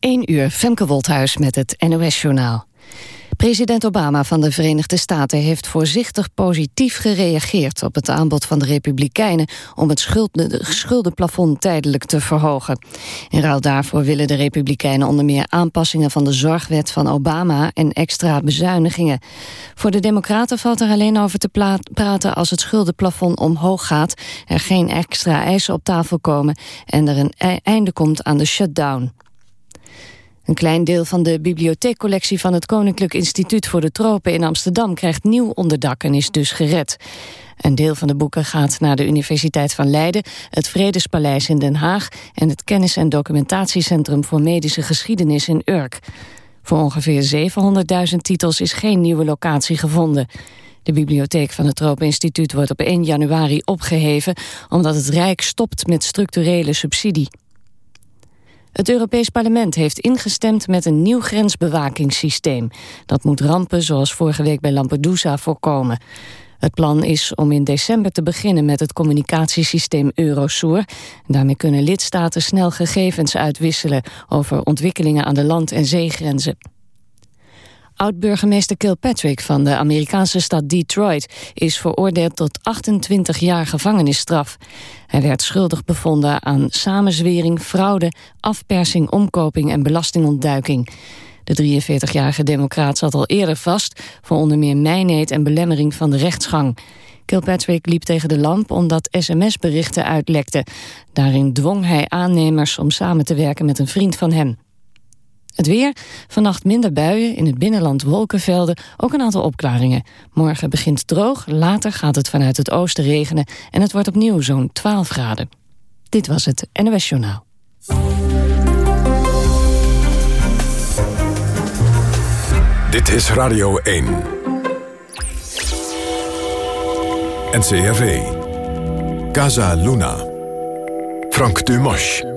1 uur, Femke Wolthuis met het NOS-journaal. President Obama van de Verenigde Staten heeft voorzichtig positief gereageerd op het aanbod van de Republikeinen om het schuldenplafond tijdelijk te verhogen. In ruil daarvoor willen de Republikeinen onder meer aanpassingen van de zorgwet van Obama en extra bezuinigingen. Voor de Democraten valt er alleen over te praten als het schuldenplafond omhoog gaat, er geen extra eisen op tafel komen en er een e-, einde komt aan de shutdown. Een klein deel van de bibliotheekcollectie van het Koninklijk Instituut voor de Tropen in Amsterdam krijgt nieuw onderdak en is dus gered. Een deel van de boeken gaat naar de Universiteit van Leiden, het Vredespaleis in Den Haag en het Kennis- en Documentatiecentrum voor Medische Geschiedenis in Urk. Voor ongeveer 700.000 titels is geen nieuwe locatie gevonden. De bibliotheek van het Tropeninstituut wordt op 1 januari opgeheven... omdat het Rijk stopt met structurele subsidie. Het Europees Parlement heeft ingestemd met een nieuw grensbewakingssysteem. Dat moet rampen zoals vorige week bij Lampedusa voorkomen. Het plan is om in december te beginnen met het communicatiesysteem Eurosur. Daarmee kunnen lidstaten snel gegevens uitwisselen over ontwikkelingen aan de land- en zeegrenzen. Oud-burgemeester Kilpatrick van de Amerikaanse stad Detroit... is veroordeeld tot 28 jaar gevangenisstraf. Hij werd schuldig bevonden aan samenzwering, fraude... afpersing, omkoping en belastingontduiking. De 43-jarige democraat zat al eerder vast... voor onder meer mijnheid en belemmering van de rechtsgang. Kilpatrick liep tegen de lamp omdat sms-berichten uitlekten. Daarin dwong hij aannemers om samen te werken met een vriend van hem. Het weer, vannacht minder buien, in het binnenland wolkenvelden, ook een aantal opklaringen. Morgen begint droog, later gaat het vanuit het oosten regenen... en het wordt opnieuw zo'n 12 graden. Dit was het NOS Journaal. Dit is Radio 1. NCRV. Casa Luna. Frank Dumas.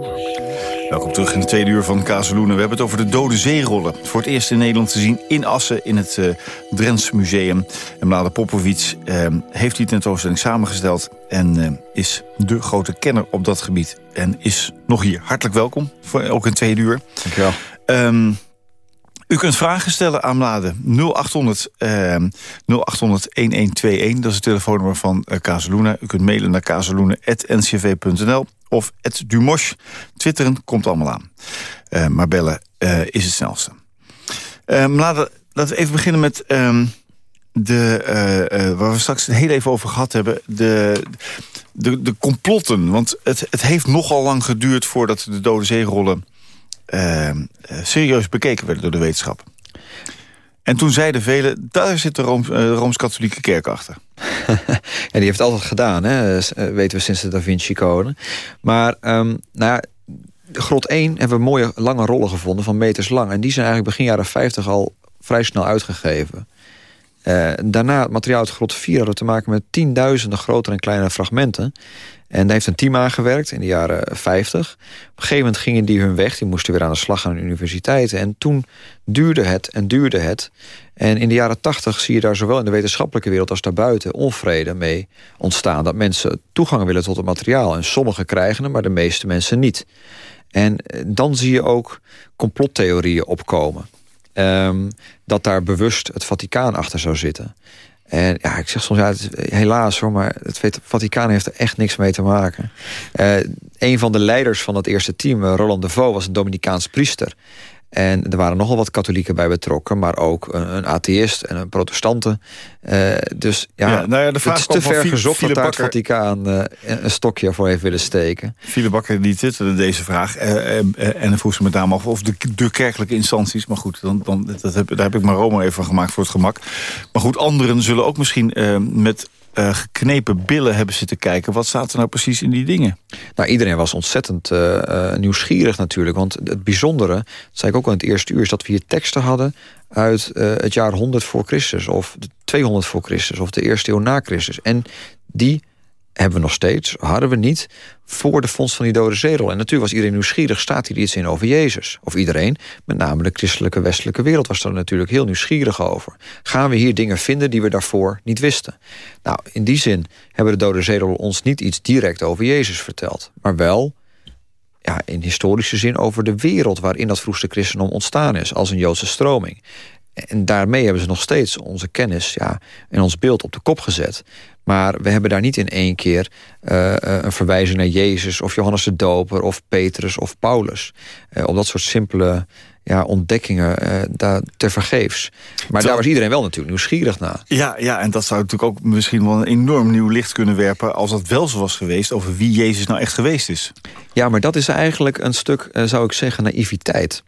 Welkom terug in de tweede uur van Kazeloenen. We hebben het over de dode zeerollen. Voor het eerst in Nederland te zien in Assen in het uh, Drents Museum. En Mlade Popovic uh, heeft die tentoonstelling samengesteld... en uh, is de grote kenner op dat gebied. En is nog hier. Hartelijk welkom, voor ook een tweede uur. Dankjewel. Um, u kunt vragen stellen aan Mlade 0800 uh, 0800 1121. Dat is het telefoonnummer van uh, Kazeluna. U kunt mailen naar kazeluna.ncv.nl of Dumosh. Twitteren komt allemaal aan. Uh, maar bellen uh, is het snelste. Uh, laten, laten we even beginnen met um, de, waar we straks het heel even over gehad hebben. De, de, de complotten. Want het, het heeft nogal lang geduurd voordat de dode zeerollen ehm, serieus bekeken werden door de wetenschap. En toen zeiden velen, daar zit de Rooms, Rooms-Katholieke Kerk achter. ja, die heeft altijd gedaan, hè? weten we sinds de Da Vinci Code. Maar um, nou grot 1 hebben we mooie lange rollen gevonden van meters lang. En die zijn eigenlijk begin jaren 50 al vrij snel uitgegeven. Uh, daarna, het materiaal uit grot 4 hadden te maken met tienduizenden grotere en kleine fragmenten. En daar heeft een team aan gewerkt in de jaren 50. Op een gegeven moment gingen die hun weg. Die moesten weer aan de slag aan de universiteiten. En toen duurde het en duurde het. En in de jaren 80 zie je daar zowel in de wetenschappelijke wereld als daarbuiten onvrede mee ontstaan. Dat mensen toegang willen tot het materiaal. En sommigen krijgen het, maar de meeste mensen niet. En eh, dan zie je ook complottheorieën opkomen. Um, dat daar bewust het Vaticaan achter zou zitten. En ja, ik zeg soms, ja, het, helaas hoor, maar het Vaticaan heeft er echt niks mee te maken. Uh, een van de leiders van het eerste team, eh, Roland de Vaux, was een Dominicaans priester. En er waren nogal wat katholieken bij betrokken, maar ook een, een atheïst en een protestante. Uh, dus ja, ja, nou ja de vraag het is te ver gezocht dat daar het Vaticaan uh, een stokje voor heeft willen steken. Viele Bakker die twitterde deze vraag. Uh, en dan vroeg ze met name af of de, de, kerkelijke instanties... maar goed, dan, dan, dat heb, daar heb ik maar Rome even gemaakt voor het gemak. Maar goed, anderen zullen ook misschien met uh, geknepen billen hebben zitten kijken. Wat staat er nou precies in die dingen? Nou, iedereen was ontzettend uh, uh, nieuwsgierig natuurlijk. Want het bijzondere, dat zei ik ook al in het eerste uur... is dat we hier teksten hadden uit het jaar 100 voor Christus... of 200 voor Christus, of de eerste eeuw na Christus. En die hebben we nog steeds, hadden we niet... voor de fonds van die dode zedel. En natuurlijk was iedereen nieuwsgierig, staat hier iets in over Jezus? Of iedereen, met name de christelijke westelijke wereld... was er natuurlijk heel nieuwsgierig over. Gaan we hier dingen vinden die we daarvoor niet wisten? Nou, in die zin hebben de dode zedel ons niet iets direct over Jezus verteld. Maar wel ja, in historische zin over de wereld waarin dat vroegste christendom ontstaan is, als een Joodse stroming. En daarmee hebben ze nog steeds onze kennis ja, en ons beeld op de kop gezet. Maar we hebben daar niet in één keer uh, een verwijzing naar Jezus of Johannes de Doper of Petrus of Paulus. Uh, op dat soort simpele ja, ontdekkingen uh, daar te vergeefs. Maar daar was iedereen wel natuurlijk nieuwsgierig naar. Ja, ja, en dat zou natuurlijk ook misschien wel een enorm nieuw licht kunnen werpen... als dat wel zo was geweest over wie Jezus nou echt geweest is. Ja, maar dat is eigenlijk een stuk, zou ik zeggen, naïviteit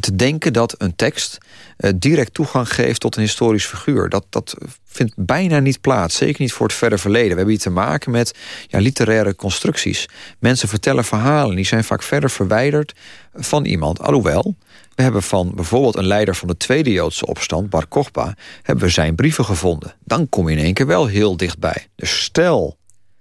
te denken dat een tekst uh, direct toegang geeft tot een historisch figuur. Dat, dat vindt bijna niet plaats. Zeker niet voor het verre verleden. We hebben hier te maken met ja, literaire constructies. Mensen vertellen verhalen. Die zijn vaak verder verwijderd van iemand. Alhoewel, we hebben van bijvoorbeeld een leider van de Tweede Joodse opstand, Bar Kochba, hebben we zijn brieven gevonden. Dan kom je in één keer wel heel dichtbij. Dus stel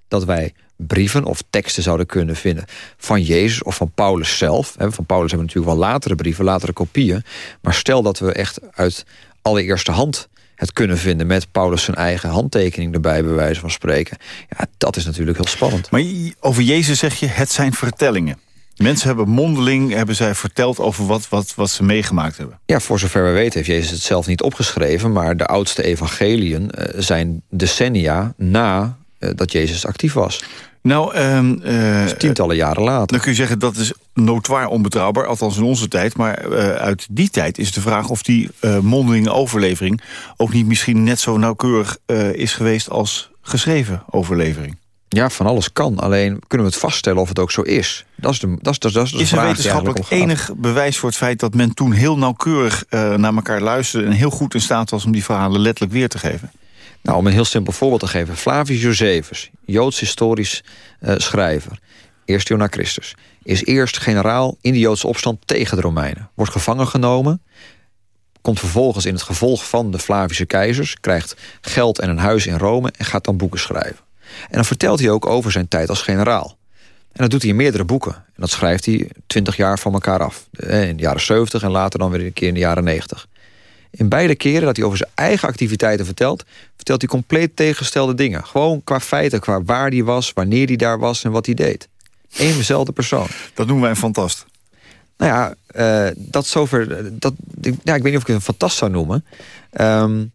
dat wij brieven of teksten zouden kunnen vinden van Jezus of van Paulus zelf. Van Paulus hebben we natuurlijk wel latere brieven, latere kopieën. Maar stel dat we echt uit allereerste hand het kunnen vinden met Paulus zijn eigen handtekening erbij, bij wijze van spreken. Ja, dat is natuurlijk heel spannend. Maar over Jezus zeg je, het zijn vertellingen. Mensen hebben mondeling, hebben zij verteld over wat, wat, wat ze meegemaakt hebben. Ja, voor zover we weten heeft Jezus het zelf niet opgeschreven... maar de oudste evangeliën uh, zijn decennia na uh, dat Jezus actief was. Nou, um, uh, dus tientallen jaren later. Dan kun je zeggen dat is notoir onbetrouwbaar, althans in onze tijd. Maar uh, uit die tijd is de vraag of die uh, mondelinge overlevering... ook niet misschien net zo nauwkeurig is geweest als geschreven overlevering. Ja, van alles kan. Alleen kunnen we het vaststellen of het ook zo is. Dat is de, dat is, dat is de is er wetenschappelijk enig bewijs voor het feit... dat men toen heel nauwkeurig naar elkaar luisterde... en heel goed in staat was om die verhalen letterlijk weer te geven? Nou, om een heel simpel voorbeeld te geven. Flavius Josephus, Joods historisch uh, schrijver, eerst eeuw na Christus... is eerst generaal in de Joodse opstand tegen de Romeinen. Wordt gevangen genomen, komt vervolgens in het gevolg van de Flavische keizers... krijgt geld en een huis in Rome en gaat dan boeken schrijven. En dan vertelt hij ook over zijn tijd als generaal. En dat doet hij in meerdere boeken. En dat schrijft hij twintig jaar van elkaar af. Eh, in de jaren 70 en later dan weer een keer in de jaren 90. In beide keren dat hij over zijn eigen activiteiten vertelt... vertelt hij compleet tegengestelde dingen. Gewoon qua feiten, qua waar hij was, wanneer hij daar was en wat hij deed. Eén dezelfde persoon. Dat noemen wij een fantast. Nou ja, uh, dat zover... Dat, ja, ik weet niet of ik het een fantast zou noemen. Um,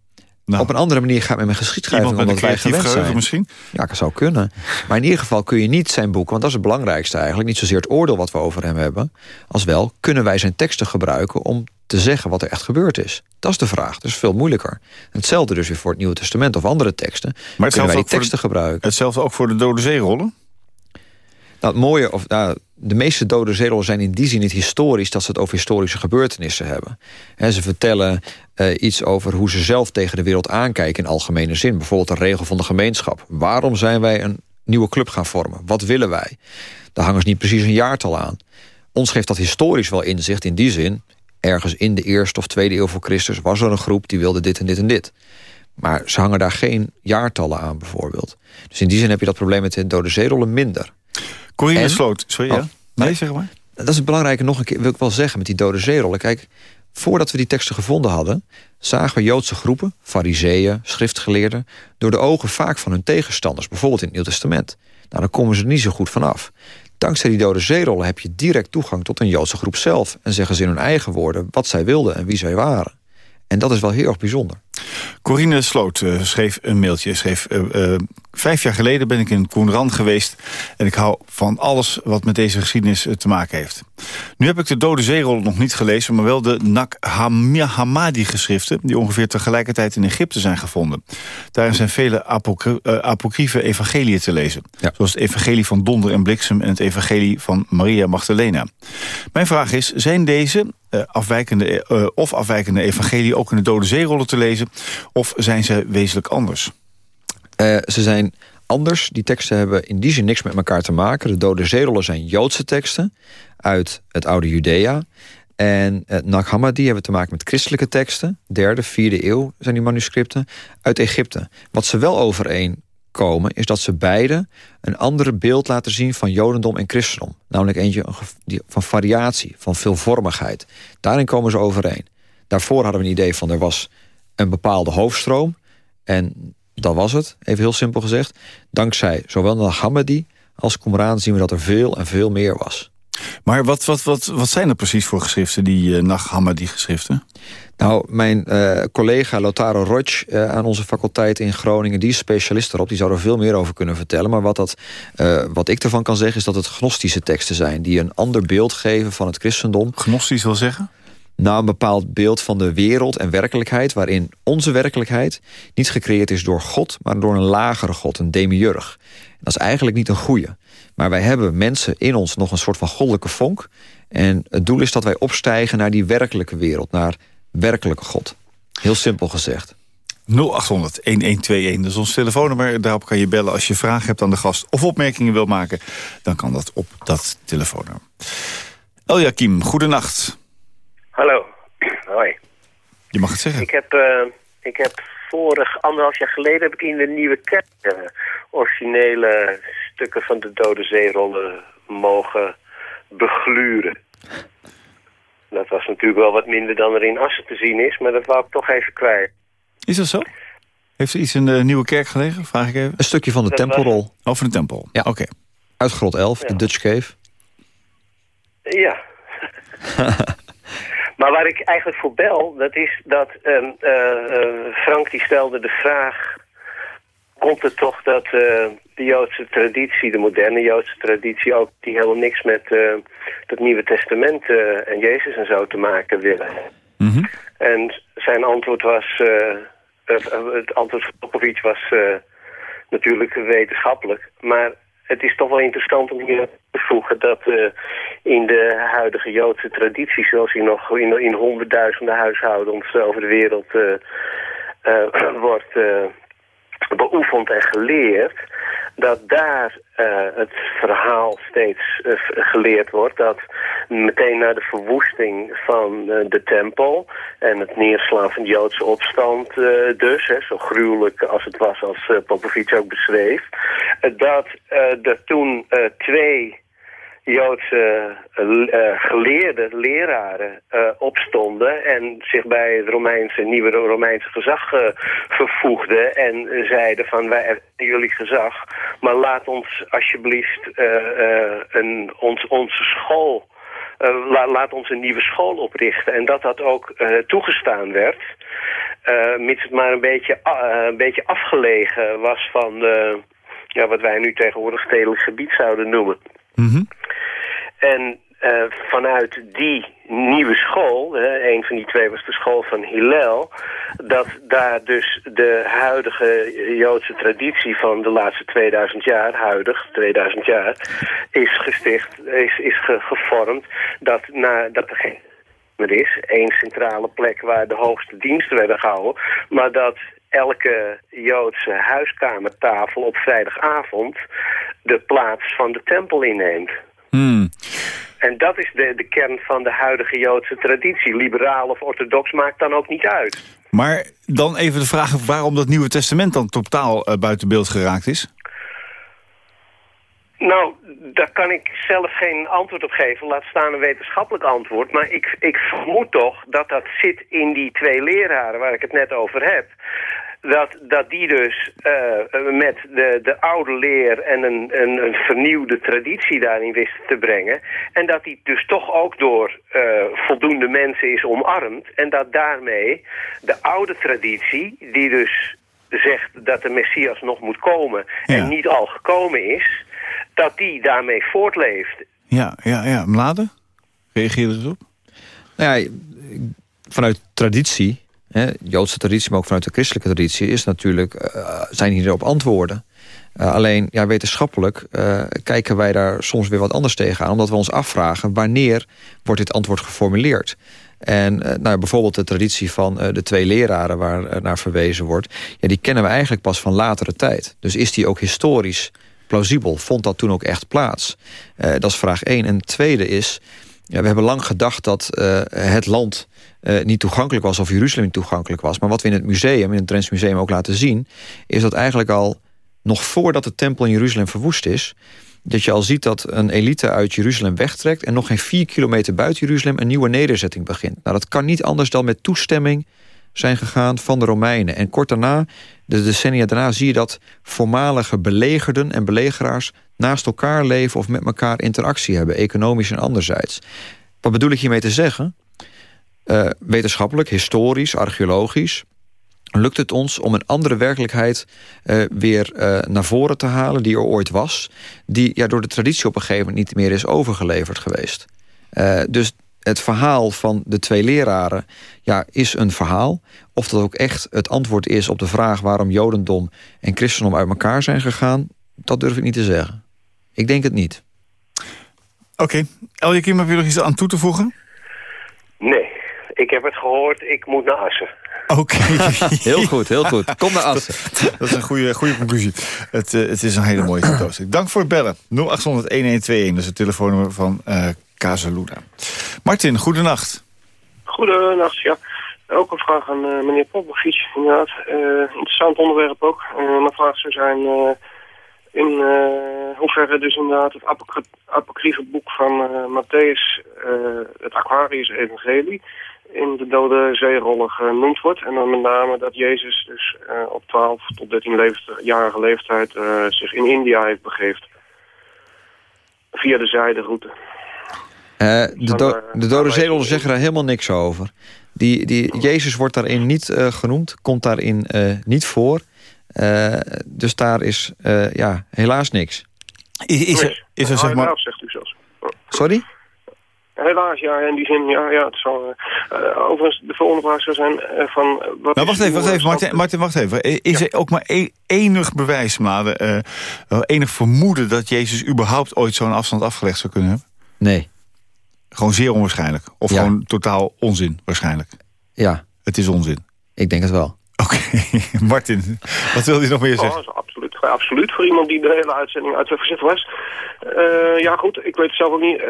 nou, op een andere manier gaat met mijn geschiedschrijving... omdat wij gewend zijn. misschien? Ja, dat zou kunnen. Maar in ieder geval kun je niet zijn boek... want dat is het belangrijkste eigenlijk... niet zozeer het oordeel wat we over hem hebben... als wel kunnen wij zijn teksten gebruiken... om te zeggen wat er echt gebeurd is. Dat is de vraag. Dat is veel moeilijker. Hetzelfde dus weer voor het Nieuwe Testament of andere teksten. Maar kunnen wij die teksten de, gebruiken. Hetzelfde ook voor de Dode Zeerollen? Nou, het mooie, of, nou, de meeste dode zeerollen zijn in die zin niet historisch... dat ze het over historische gebeurtenissen hebben. ze vertellen uh, iets over hoe ze zelf tegen de wereld aankijken... in algemene zin. Bijvoorbeeld de regel van de gemeenschap. Waarom zijn wij een nieuwe club gaan vormen? Wat willen wij? Daar hangen ze niet precies een jaartal aan. Ons geeft dat historisch wel inzicht in die zin ergens in de eerste of tweede eeuw voor Christus... was er een groep die wilde dit en dit en dit. Maar ze hangen daar geen jaartallen aan bijvoorbeeld. Dus in die zin heb je dat probleem met de dode zeerollen minder. Corine en, Sloot, sorry, oh, ja? Nee, zeg maar. Dat is het belangrijke nog een keer, wil ik wel zeggen, met die dode zeerollen. Kijk, voordat we die teksten gevonden hadden... zagen we Joodse groepen, fariseeën, schriftgeleerden... door de ogen vaak van hun tegenstanders, bijvoorbeeld in het Nieuw Testament. Nou, dan komen ze er niet zo goed vanaf. Dankzij die dode zeerollen heb je direct toegang tot een Joodse groep zelf... en zeggen ze in hun eigen woorden wat zij wilden en wie zij waren. En dat is wel heel erg bijzonder. Corine Sloot uh, schreef een mailtje. Schreef, uh, uh, vijf jaar geleden ben ik in Koenran geweest... en ik hou van alles wat met deze geschiedenis te maken heeft. Nu heb ik de Dode Zeerol nog niet gelezen... maar wel de Nak Hammadi-geschriften... die ongeveer tegelijkertijd in Egypte zijn gevonden. Daarin zijn vele apocry apocryfe evangeliën te lezen. Ja. Zoals het evangelie van Donder en Bliksem... en het evangelie van Maria Magdalena. Mijn vraag is, zijn deze afwijkende, of afwijkende evangelie ook in de Dode Zeerollen te lezen? Of zijn ze wezenlijk anders? Uh, ze zijn anders. Die teksten hebben in die zin niks met elkaar te maken. De Dode Zeerollen zijn Joodse teksten uit het oude Judea. En het Nag Hammadi hebben te maken met christelijke teksten. Derde, vierde eeuw zijn die manuscripten uit Egypte. Wat ze wel overeen komen... is dat ze beide een andere beeld laten zien van jodendom en christendom. Namelijk eentje van variatie, van veelvormigheid. Daarin komen ze overeen. Daarvoor hadden we een idee van er was een bepaalde hoofdstroom... en dat was het, even heel simpel gezegd. Dankzij zowel de Hammadi als Qumran zien we dat er veel en veel meer was. Maar wat, wat, wat, wat zijn er precies voor geschriften, die uh, Nag Hammadi geschriften? Nou, mijn uh, collega Lotaro Roch uh, aan onze faculteit in Groningen... die is specialist erop, die zou er veel meer over kunnen vertellen. Maar wat, dat, uh, wat ik ervan kan zeggen is dat het gnostische teksten zijn... die een ander beeld geven van het christendom. Gnostisch wil zeggen? Nou, een bepaald beeld van de wereld en werkelijkheid... waarin onze werkelijkheid niet gecreëerd is door God... maar door een lagere God, een demiurg. Dat is eigenlijk niet een goede. Maar wij hebben mensen in ons nog een soort van goddelijke vonk. En het doel is dat wij opstijgen naar die werkelijke wereld... naar werkelijke God. Heel simpel gezegd. 0800-1121, dat is ons telefoonnummer. Daarop kan je bellen als je vragen hebt aan de gast... of opmerkingen wil maken. Dan kan dat op dat telefoonnummer. Eljakim, goedenacht. Hallo. Hoi. Je mag het zeggen. Ik heb, uh, ik heb vorig anderhalf jaar geleden... heb ik in de Nieuwe Kerk... Uh, originele stukken van de Dode Zeerollen mogen begluren. Dat was natuurlijk wel wat minder dan er in Assen te zien is, maar dat wou ik toch even kwijt. Is dat zo? Heeft er iets in de Nieuwe Kerk gelegen, vraag ik even? Een stukje van de dat tempelrol. Was... Oh, de tempel? Ja. Oké. Okay. Uit grot 11, ja. de Dutch Cave. Ja. maar waar ik eigenlijk voor bel, dat is dat uh, uh, Frank die stelde de vraag... Komt het toch dat uh, de Joodse traditie, de moderne Joodse traditie... ook die helemaal niks met het Nieuwe Testament en Jezus en zo te maken willen. Mm -hmm. En zijn antwoord was, het antwoord van Popovic was natuurlijk wetenschappelijk. Maar het is toch wel interessant om hier te voegen dat in de huidige Joodse traditie, zoals die nog in, in honderdduizenden huishoudens over de wereld wordt beoefend en geleerd, dat daar uh, het verhaal steeds uh, geleerd wordt. Dat meteen na de verwoesting van uh, de tempel en het neerslaan van de Joodse opstand dus, hè, zo gruwelijk als het was als Popovic ook beschreef, dat er toen twee Joodse uh, geleerden, leraren uh, opstonden en zich bij het Romeinse, nieuwe Romeinse gezag vervoegden en zeiden van wij hebben jullie gezag, maar laat ons alsjeblieft een, ons, onze school, la, laat ons een nieuwe school oprichten en dat dat ook toegestaan werd, mits het maar een beetje, een beetje afgelegen was van ja, wat wij nu tegenwoordig stedelijk gebied zouden noemen. -hmm. En uh, vanuit die nieuwe school, een van die twee was de school van Hillel... dat daar dus de huidige Joodse traditie van de laatste 2000 jaar... huidig, 2000 jaar, is gesticht, is, is ge, gevormd... dat, na, dat er geen er is, één centrale plek waar de hoogste diensten werden gehouden... maar dat elke Joodse huiskamertafel op vrijdagavond de plaats van de tempel inneemt. Hmm. En dat is de, de kern van de huidige Joodse traditie. Liberaal of orthodox maakt dan ook niet uit. Maar dan even de vraag waarom dat Nieuwe Testament dan totaal uh, buiten beeld geraakt is? Nou, daar kan ik zelf geen antwoord op geven. Laat staan een wetenschappelijk antwoord. Maar ik, ik vermoed toch dat dat zit in die twee leraren waar ik het net over heb dat, dat die dus uh, met de, de oude leer en een, een, een, vernieuwde traditie daarin wisten te brengen. En dat die dus toch ook door uh, voldoende mensen is omarmd. En dat daarmee de oude traditie, die dus zegt dat de Messias nog moet komen ja. en niet al gekomen is, dat die daarmee voortleeft. Ja, ja, ja. Mlade? Reageer er eens op? Nou ja, vanuit traditie Joodse traditie, maar ook vanuit de christelijke traditie... is natuurlijk, uh, zijn hierop antwoorden. Uh, alleen ja, wetenschappelijk uh, kijken wij daar soms weer wat anders tegenaan... omdat we ons afvragen wanneer wordt dit antwoord geformuleerd. En nou, bijvoorbeeld de traditie van de twee leraren waar naar verwezen wordt... Ja, die kennen we eigenlijk pas van latere tijd. Dus is die ook historisch plausibel? Vond dat toen ook echt plaats? dat is vraag één. En tweede is, ja, we hebben lang gedacht dat het land uh, niet toegankelijk was of Jeruzalem toegankelijk was. Maar wat we in het museum, in het Drents Museum ook laten zien... is dat eigenlijk al nog voordat de tempel in Jeruzalem verwoest is... dat je al ziet dat een elite uit Jeruzalem wegtrekt... en nog geen vier kilometer buiten Jeruzalem een nieuwe nederzetting begint. Nou, dat kan niet anders dan met toestemming zijn gegaan van de Romeinen. En kort daarna, de decennia daarna, zie je dat voormalige belegerden en belegeraars naast elkaar leven of met elkaar interactie hebben, economisch en anderzijds. Wat bedoel ik hiermee te zeggen? Uh, wetenschappelijk, historisch, archeologisch lukt het ons om een andere werkelijkheid uh, weer uh, naar voren te halen... die er ooit was, die ja, door de traditie op een gegeven moment niet meer is overgeleverd geweest. Uh, dus het verhaal van de twee leraren ja, is een verhaal. Of dat ook echt het antwoord is op de vraag... waarom jodendom en christendom uit elkaar zijn gegaan... dat durf ik niet te zeggen. Ik denk het niet. Oké. Okay. Elje Kim, heb je nog iets aan toe te voegen? Nee, ik heb het gehoord. Ik moet naar Assen. Oké. heel goed, heel goed. Kom naar Assen. Dat, is een goede, goede conclusie. Het, uh, het is een hele mooie tentoonstelling. Dank voor het bellen. 0800-1121, dat is het telefoonnummer van uh, Casaluna. Martin, goedenacht. Goedenacht, ja. Ook een vraag aan uh, meneer Popovic, inderdaad. interessant onderwerp ook. mijn vraag zou zijn in hoeverre dus inderdaad het apocryfe boek van Matthäus, het Aquarius Evangelie in de dode zeerollen genoemd wordt. En dan met name dat Jezus dus uh, op 12 tot 13-jarige leeftijd uh, zich in India heeft begeeft. Via de zijderoute. Uh, de, do de dode zeerollen zeggen daar helemaal niks over. Die, die, Jezus wordt daarin niet genoemd, komt daarin niet voor. dus daar is ja, helaas niks. Is, is, er, is er zeg maar... zegt u zelfs. Sorry? Helaas, ja, in die zin, ja, ja het zal... Uh, overigens, de volgende vraag zou zijn uh, van... Wat nou, wacht even, wacht even, Martin, Martin, wacht even. Is er ook maar e enig bewijs, maar uh, enig vermoeden... dat Jezus überhaupt ooit zo'n afstand afgelegd zou kunnen hebben? Nee. Gewoon zeer onwaarschijnlijk? Of ja. gewoon totaal onzin, waarschijnlijk? Ja. Het is onzin? Ik denk het wel. Oké, okay. Martin, wat wil je nog meer zeggen? Oh, absoluut, absoluut voor iemand die de hele uitzending uit zijn was. Uh, ja goed, ik weet het zelf ook niet...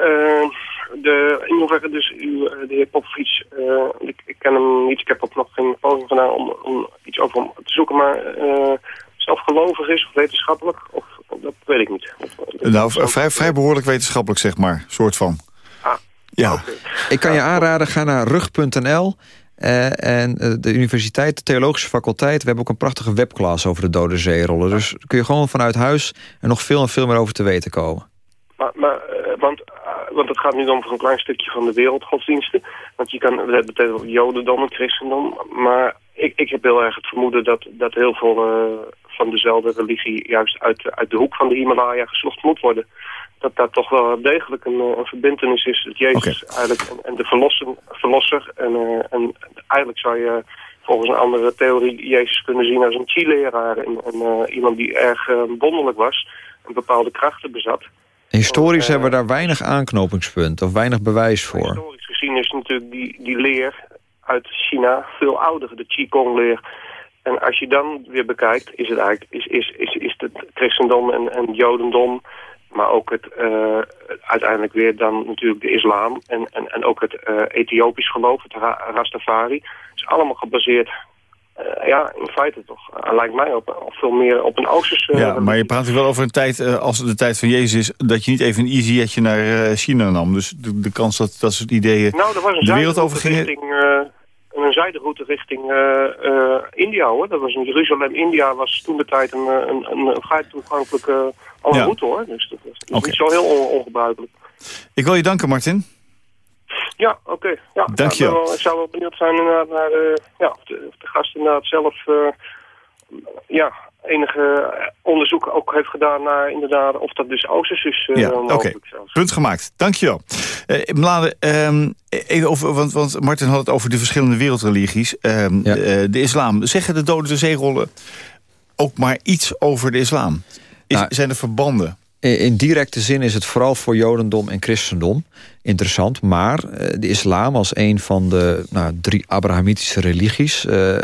De, in hoeverre dus u, eh, de heer Popovic, uh, ik, ik, ken hem niet, ik heb ook nog geen poging gedaan om, om iets over hem te zoeken, maar uh, zelfgelovig is of wetenschappelijk, of, dat weet ik niet. Nou, vrij, vrij behoorlijk wetenschappelijk, zeg maar, soort van. Ah, ja. Okay. Ik kan je aanraden, ga naar rug.nl. Uh, en de universiteit, de theologische faculteit... we hebben ook een prachtige webclass over de dode zeerollen. Dus kun je gewoon vanuit huis er nog veel en veel meer over te weten komen. Maar, maar want want het gaat nu dan voor een klein stukje van de wereldgodsdiensten. Want je kan, het betekent jodendom en christendom. Maar ik, ik heb heel erg het vermoeden dat, dat heel veel uh, van dezelfde religie juist uit, uit de hoek van de Himalaya gezocht moet worden. Dat daar toch wel degelijk een, een verbindenis is. Dat Jezus okay. eigenlijk en, en, de verlosser, verlosser en, uh, en eigenlijk zou je volgens een andere theorie Jezus kunnen zien als een chi-leraar. En, en uh, iemand die erg wonderlijk was en bepaalde krachten bezat. Historisch uh, hebben we daar weinig aanknopingspunt of weinig bewijs voor. Historisch gezien is natuurlijk die, die leer uit China veel ouder, de Qigong-leer. En als je dan weer bekijkt, is het eigenlijk is, is, is, is het christendom en, en jodendom, maar ook het uh, uiteindelijk weer dan natuurlijk de islam en, en, en ook het uh, Ethiopisch geloof, het Rastafari, is allemaal gebaseerd uh, ja, in feite toch. Uh, lijkt mij op, op, veel meer op een Oosterse... Uh, ja, maar je praat wel over een tijd, als het de tijd van Jezus is... dat je niet even een easyjetje naar China nam. Dus de, de kans dat dat soort ideeën nou, er was een de wereld over gingen... Richting, een zijderoute richting India, hoor. Dat was in Jeruzalem. India was toen de tijd een, een, een, een vrij toegankelijke ja. route, hoor. Dus dat is okay. niet zo heel on, ongebruikelijk. Ik wil je danken, Martin. Ja, oké. Okay. Ja, Dank je wel. Ik zou wel benieuwd zijn inderdaad naar de, ja, of, de, of de gast inderdaad zelf uh, ja, enige onderzoek ook heeft gedaan naar inderdaad of dat dus Oosters is. Uh, ja, oké. Okay. Punt gemaakt. Dank je wel. Uh, Mlade, um, even over, want, want Martin had het over de verschillende wereldreligies. Um, ja. de islam. Zeggen de dode zeerollen ook maar iets over de islam? Is, nou, zijn er verbanden? In directe zin is het vooral voor jodendom en christendom interessant. Maar de islam als een van de nou, drie Abrahamitische religies... Uh,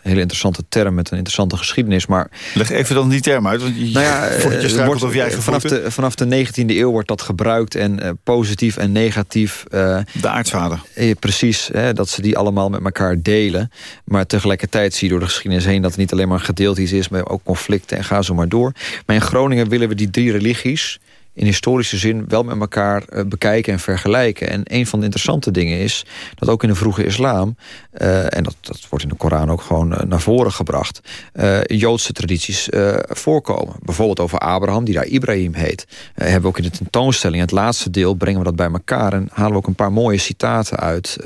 hele interessante term met een interessante geschiedenis. Maar, Leg even dan die term uit, want je, nou ja, je wordt, over je vanaf, de, vanaf de 19e eeuw wordt dat gebruikt en uh, positief en negatief. Uh, de aartsvader. precies, dat ze die allemaal met elkaar delen. Maar tegelijkertijd zie je door de geschiedenis heen... dat het niet alleen maar gedeeld iets is, maar ook conflicten en ga zo maar door. Maar in Groningen willen we die drie religies in historische zin wel met elkaar eh, bekijken en vergelijken. En een van de interessante dingen is dat ook in de vroege islam... en dat, dat wordt in de Koran ook gewoon naar voren gebracht... Joodse tradities voorkomen. Bijvoorbeeld over Abraham, die daar Ibrahim heet. hebben we ook in de tentoonstelling, het laatste deel... brengen we dat bij elkaar en halen we ook een paar mooie citaten uit.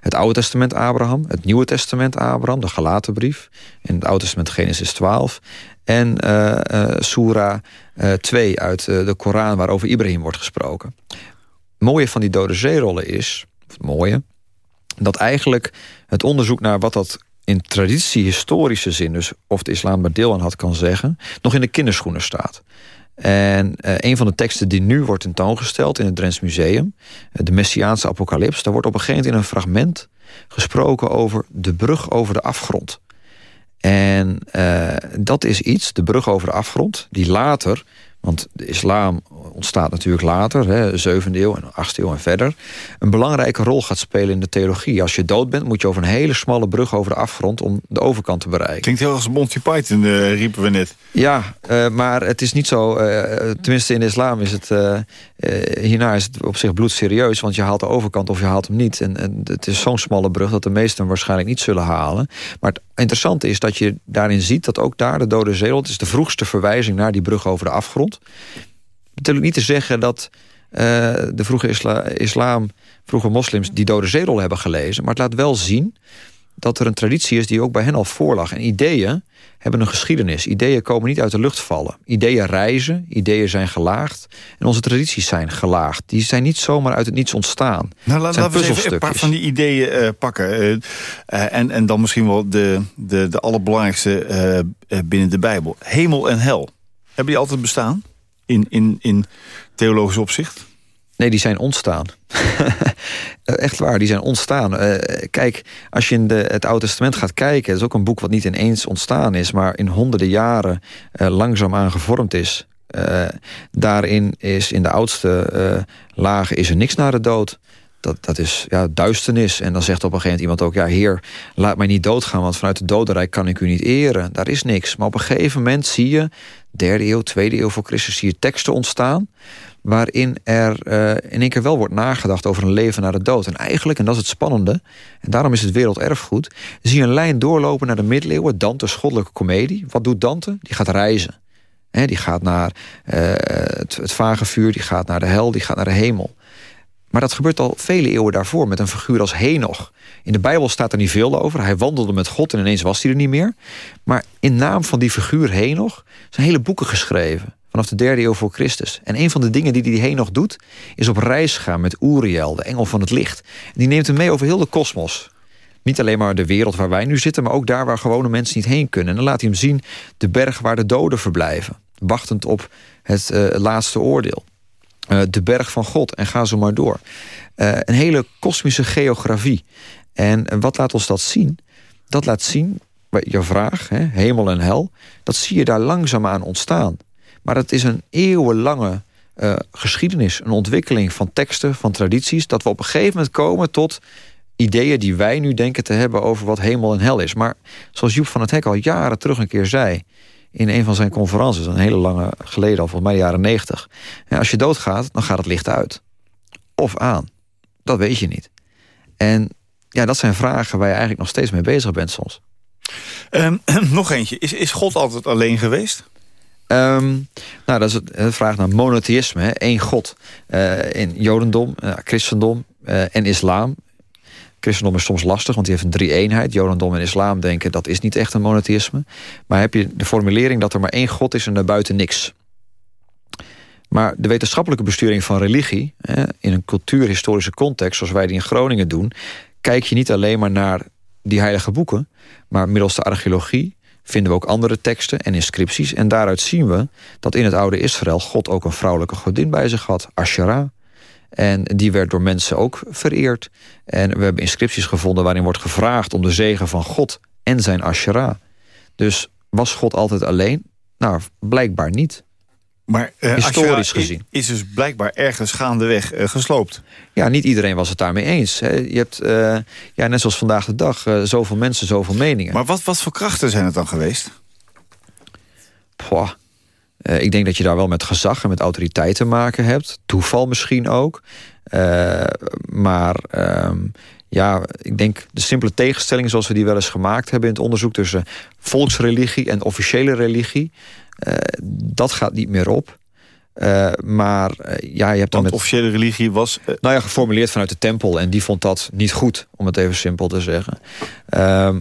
het Oude Testament Abraham, het Nieuwe Testament Abraham... de Galatenbrief, in het Oude Testament Genesis 12... En uh, uh, Surah 2 uh, uit de Koran waarover Ibrahim wordt gesproken. Het mooie van die dode zeerollen is, het mooie, dat eigenlijk het onderzoek naar wat dat in traditie-historische zin, dus of de islam er deel aan had, kan zeggen, nog in de kinderschoenen staat. En een van de teksten die nu wordt tentoongesteld in het Drents Museum, de Messiaanse Apocalyps, daar wordt op een gegeven moment in een fragment gesproken over de brug over de afgrond. En uh, dat is iets, de brug over de afgrond, die later want de islam ontstaat natuurlijk later, hè, 7e eeuw en 8e eeuw en verder... een belangrijke rol gaat spelen in de theologie. Als je dood bent, moet je over een hele smalle brug over de afgrond... om de overkant te bereiken. Klinkt heel als Monty Python, uh, riepen we net. Ja, uh, maar het is niet zo... Tenminste in de islam is het... hierna is het op zich bloedserieus... want je haalt de overkant of je haalt hem niet. En, en het is zo'n smalle brug dat de meesten hem waarschijnlijk niet zullen halen. Maar het interessante is dat je daarin ziet... dat ook daar de dode zeeland is de vroegste verwijzing... naar die brug over de afgrond grond. Natuurlijk niet te zeggen dat uh, de vroege isla islam, vroege moslims... die dode zeerol hebben gelezen. Maar het laat wel zien dat er een traditie is die ook bij hen al voorlag. En ideeën hebben een geschiedenis. Ideeën komen niet uit de lucht vallen. Ideeën reizen, ideeën zijn gelaagd. En onze tradities zijn gelaagd. Die zijn niet zomaar uit het niets ontstaan. Nou, laten we even een paar van die ideeën uh, pakken. Uh, uh, en, en dan misschien wel de, de, de allerbelangrijkste binnen de Bijbel. Hemel en hel. Hebben die altijd bestaan? In, in, in theologisch opzicht? Nee, die zijn ontstaan. Echt waar, die zijn ontstaan. Uh, kijk, als je in de, het Oude Testament gaat kijken... dat is ook een boek wat niet ineens ontstaan is... maar in honderden jaren uh, langzaamaan gevormd is. Daarin is in de oudste lagen is er niks na de dood dat, dat is ja, duisternis. En dan zegt op een gegeven moment iemand ook... ja, heer, laat mij niet doodgaan... want vanuit het dodenrijk kan ik u niet eren. Daar is niks. Maar op een gegeven moment zie je... derde eeuw, tweede eeuw voor Christus... zie je teksten ontstaan... waarin er uh, in één keer wel wordt nagedacht... over een leven na de dood. En eigenlijk, en dat is het spannende... en daarom is het werelderfgoed... zie je een lijn doorlopen naar de middeleeuwen... Dante's goddelijke komedie. Wat doet Dante? Die gaat reizen. He, die gaat naar uh, het, het vage vuur, die gaat naar de hel, die gaat naar de hemel. Maar dat gebeurt al vele eeuwen daarvoor met een figuur als Henoch. In de Bijbel staat er niet veel over. Hij wandelde met God en ineens was hij er niet meer. Maar in naam van die figuur Henoch zijn hele boeken geschreven. Vanaf de derde eeuw voor Christus. En een van de dingen die die Henoch doet... is op reis gaan met Uriel, de engel van het licht. En die neemt hem mee over heel de kosmos. Niet alleen maar de wereld waar wij nu zitten... maar ook daar waar gewone mensen niet heen kunnen. En dan laat hij hem zien de berg waar de doden verblijven. Wachtend op het uh, laatste oordeel. Uh, de berg van God en ga zo maar door. Uh, een hele kosmische geografie. En wat laat ons dat zien? Dat laat zien, je vraag, hè, hemel en hel... dat zie je daar langzaam aan ontstaan. Maar het is een eeuwenlange uh, geschiedenis, een ontwikkeling van teksten, van tradities... dat we op een gegeven moment komen tot ideeën die wij nu denken te hebben... over wat hemel en hel is. Maar zoals Joep van het Hek al jaren terug een keer zei in een van zijn conferences, een hele lange geleden al, volgens mij jaren negentig. als je doodgaat, dan gaat het licht uit. Of aan. Dat weet je niet. En ja, dat zijn vragen waar je eigenlijk nog steeds mee bezig bent soms. Um, nog eentje. Is, is God altijd alleen geweest? Um, nou, dat is de vraag naar monotheïsme. Hè? Eén God. Uh, in Jodendom, uh, christendom en islam Christendom is soms lastig, want die heeft een drie-eenheid. Jodendom en islam denken, dat is niet echt een monotheïsme. Maar heb je de formulering dat er maar één God is en daarbuiten niks. Maar de wetenschappelijke besturing van religie... in een cultuurhistorische context, zoals wij die in Groningen doen... kijk je niet alleen maar naar die heilige boeken... maar middels de archeologie vinden we ook andere teksten en inscripties... en daaruit zien we dat in het oude Israël... God ook een vrouwelijke godin bij zich had, Asherah... En die werd door mensen ook vereerd. En we hebben inscripties gevonden waarin wordt gevraagd... om de zegen van God en zijn Asherah. Dus was God altijd alleen? Nou, blijkbaar niet. Maar uh, historisch gezien. Is dus blijkbaar ergens gaandeweg uh, gesloopt. Ja, niet iedereen was het daarmee eens. Hè. Je hebt, uh, ja, net zoals vandaag de dag, zoveel mensen, zoveel meningen. Maar wat, wat voor krachten zijn het dan geweest? Eh, ik denk dat je daar wel met gezag en met autoriteit te maken hebt. Toeval misschien ook. Maar ehm, ja, ik denk de simpele tegenstelling zoals we die wel eens gemaakt hebben in het onderzoek tussen volksreligie en officiële religie, dat gaat niet meer op. Uh, maar ja, je hebt dan met... officiële religie was... Nou ja, geformuleerd vanuit de tempel. En die vond dat niet goed, om het even simpel te zeggen. Ehm,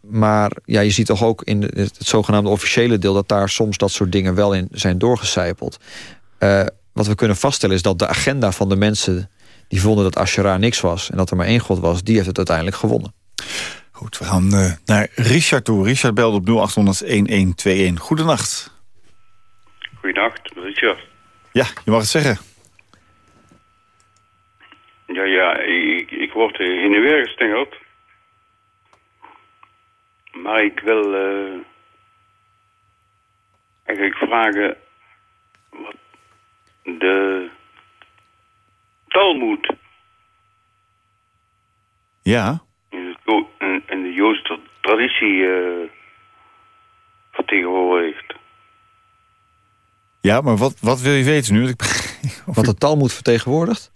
maar ja, je ziet toch ook in het zogenaamde officiële deel... dat daar soms dat soort dingen wel in zijn doorgecijpeld. Wat we kunnen vaststellen is dat de agenda van de mensen... die vonden dat Asherah niks was en dat er maar één god was... die heeft het uiteindelijk gewonnen. Goed, we gaan uh, naar Richard toe. Richard belde op 0800-1121. Goedenacht. Goedenacht, Richard. Ja, je mag het zeggen. Ja, ja, ik, ik word in de weer gestengeld. Maar ik wil uh, eigenlijk vragen wat de Talmud. Ja. In, de Joodse traditie uh, vertegenwoordigt. Ja, maar wat, wat wil je weten nu? Wat de Talmud vertegenwoordigt?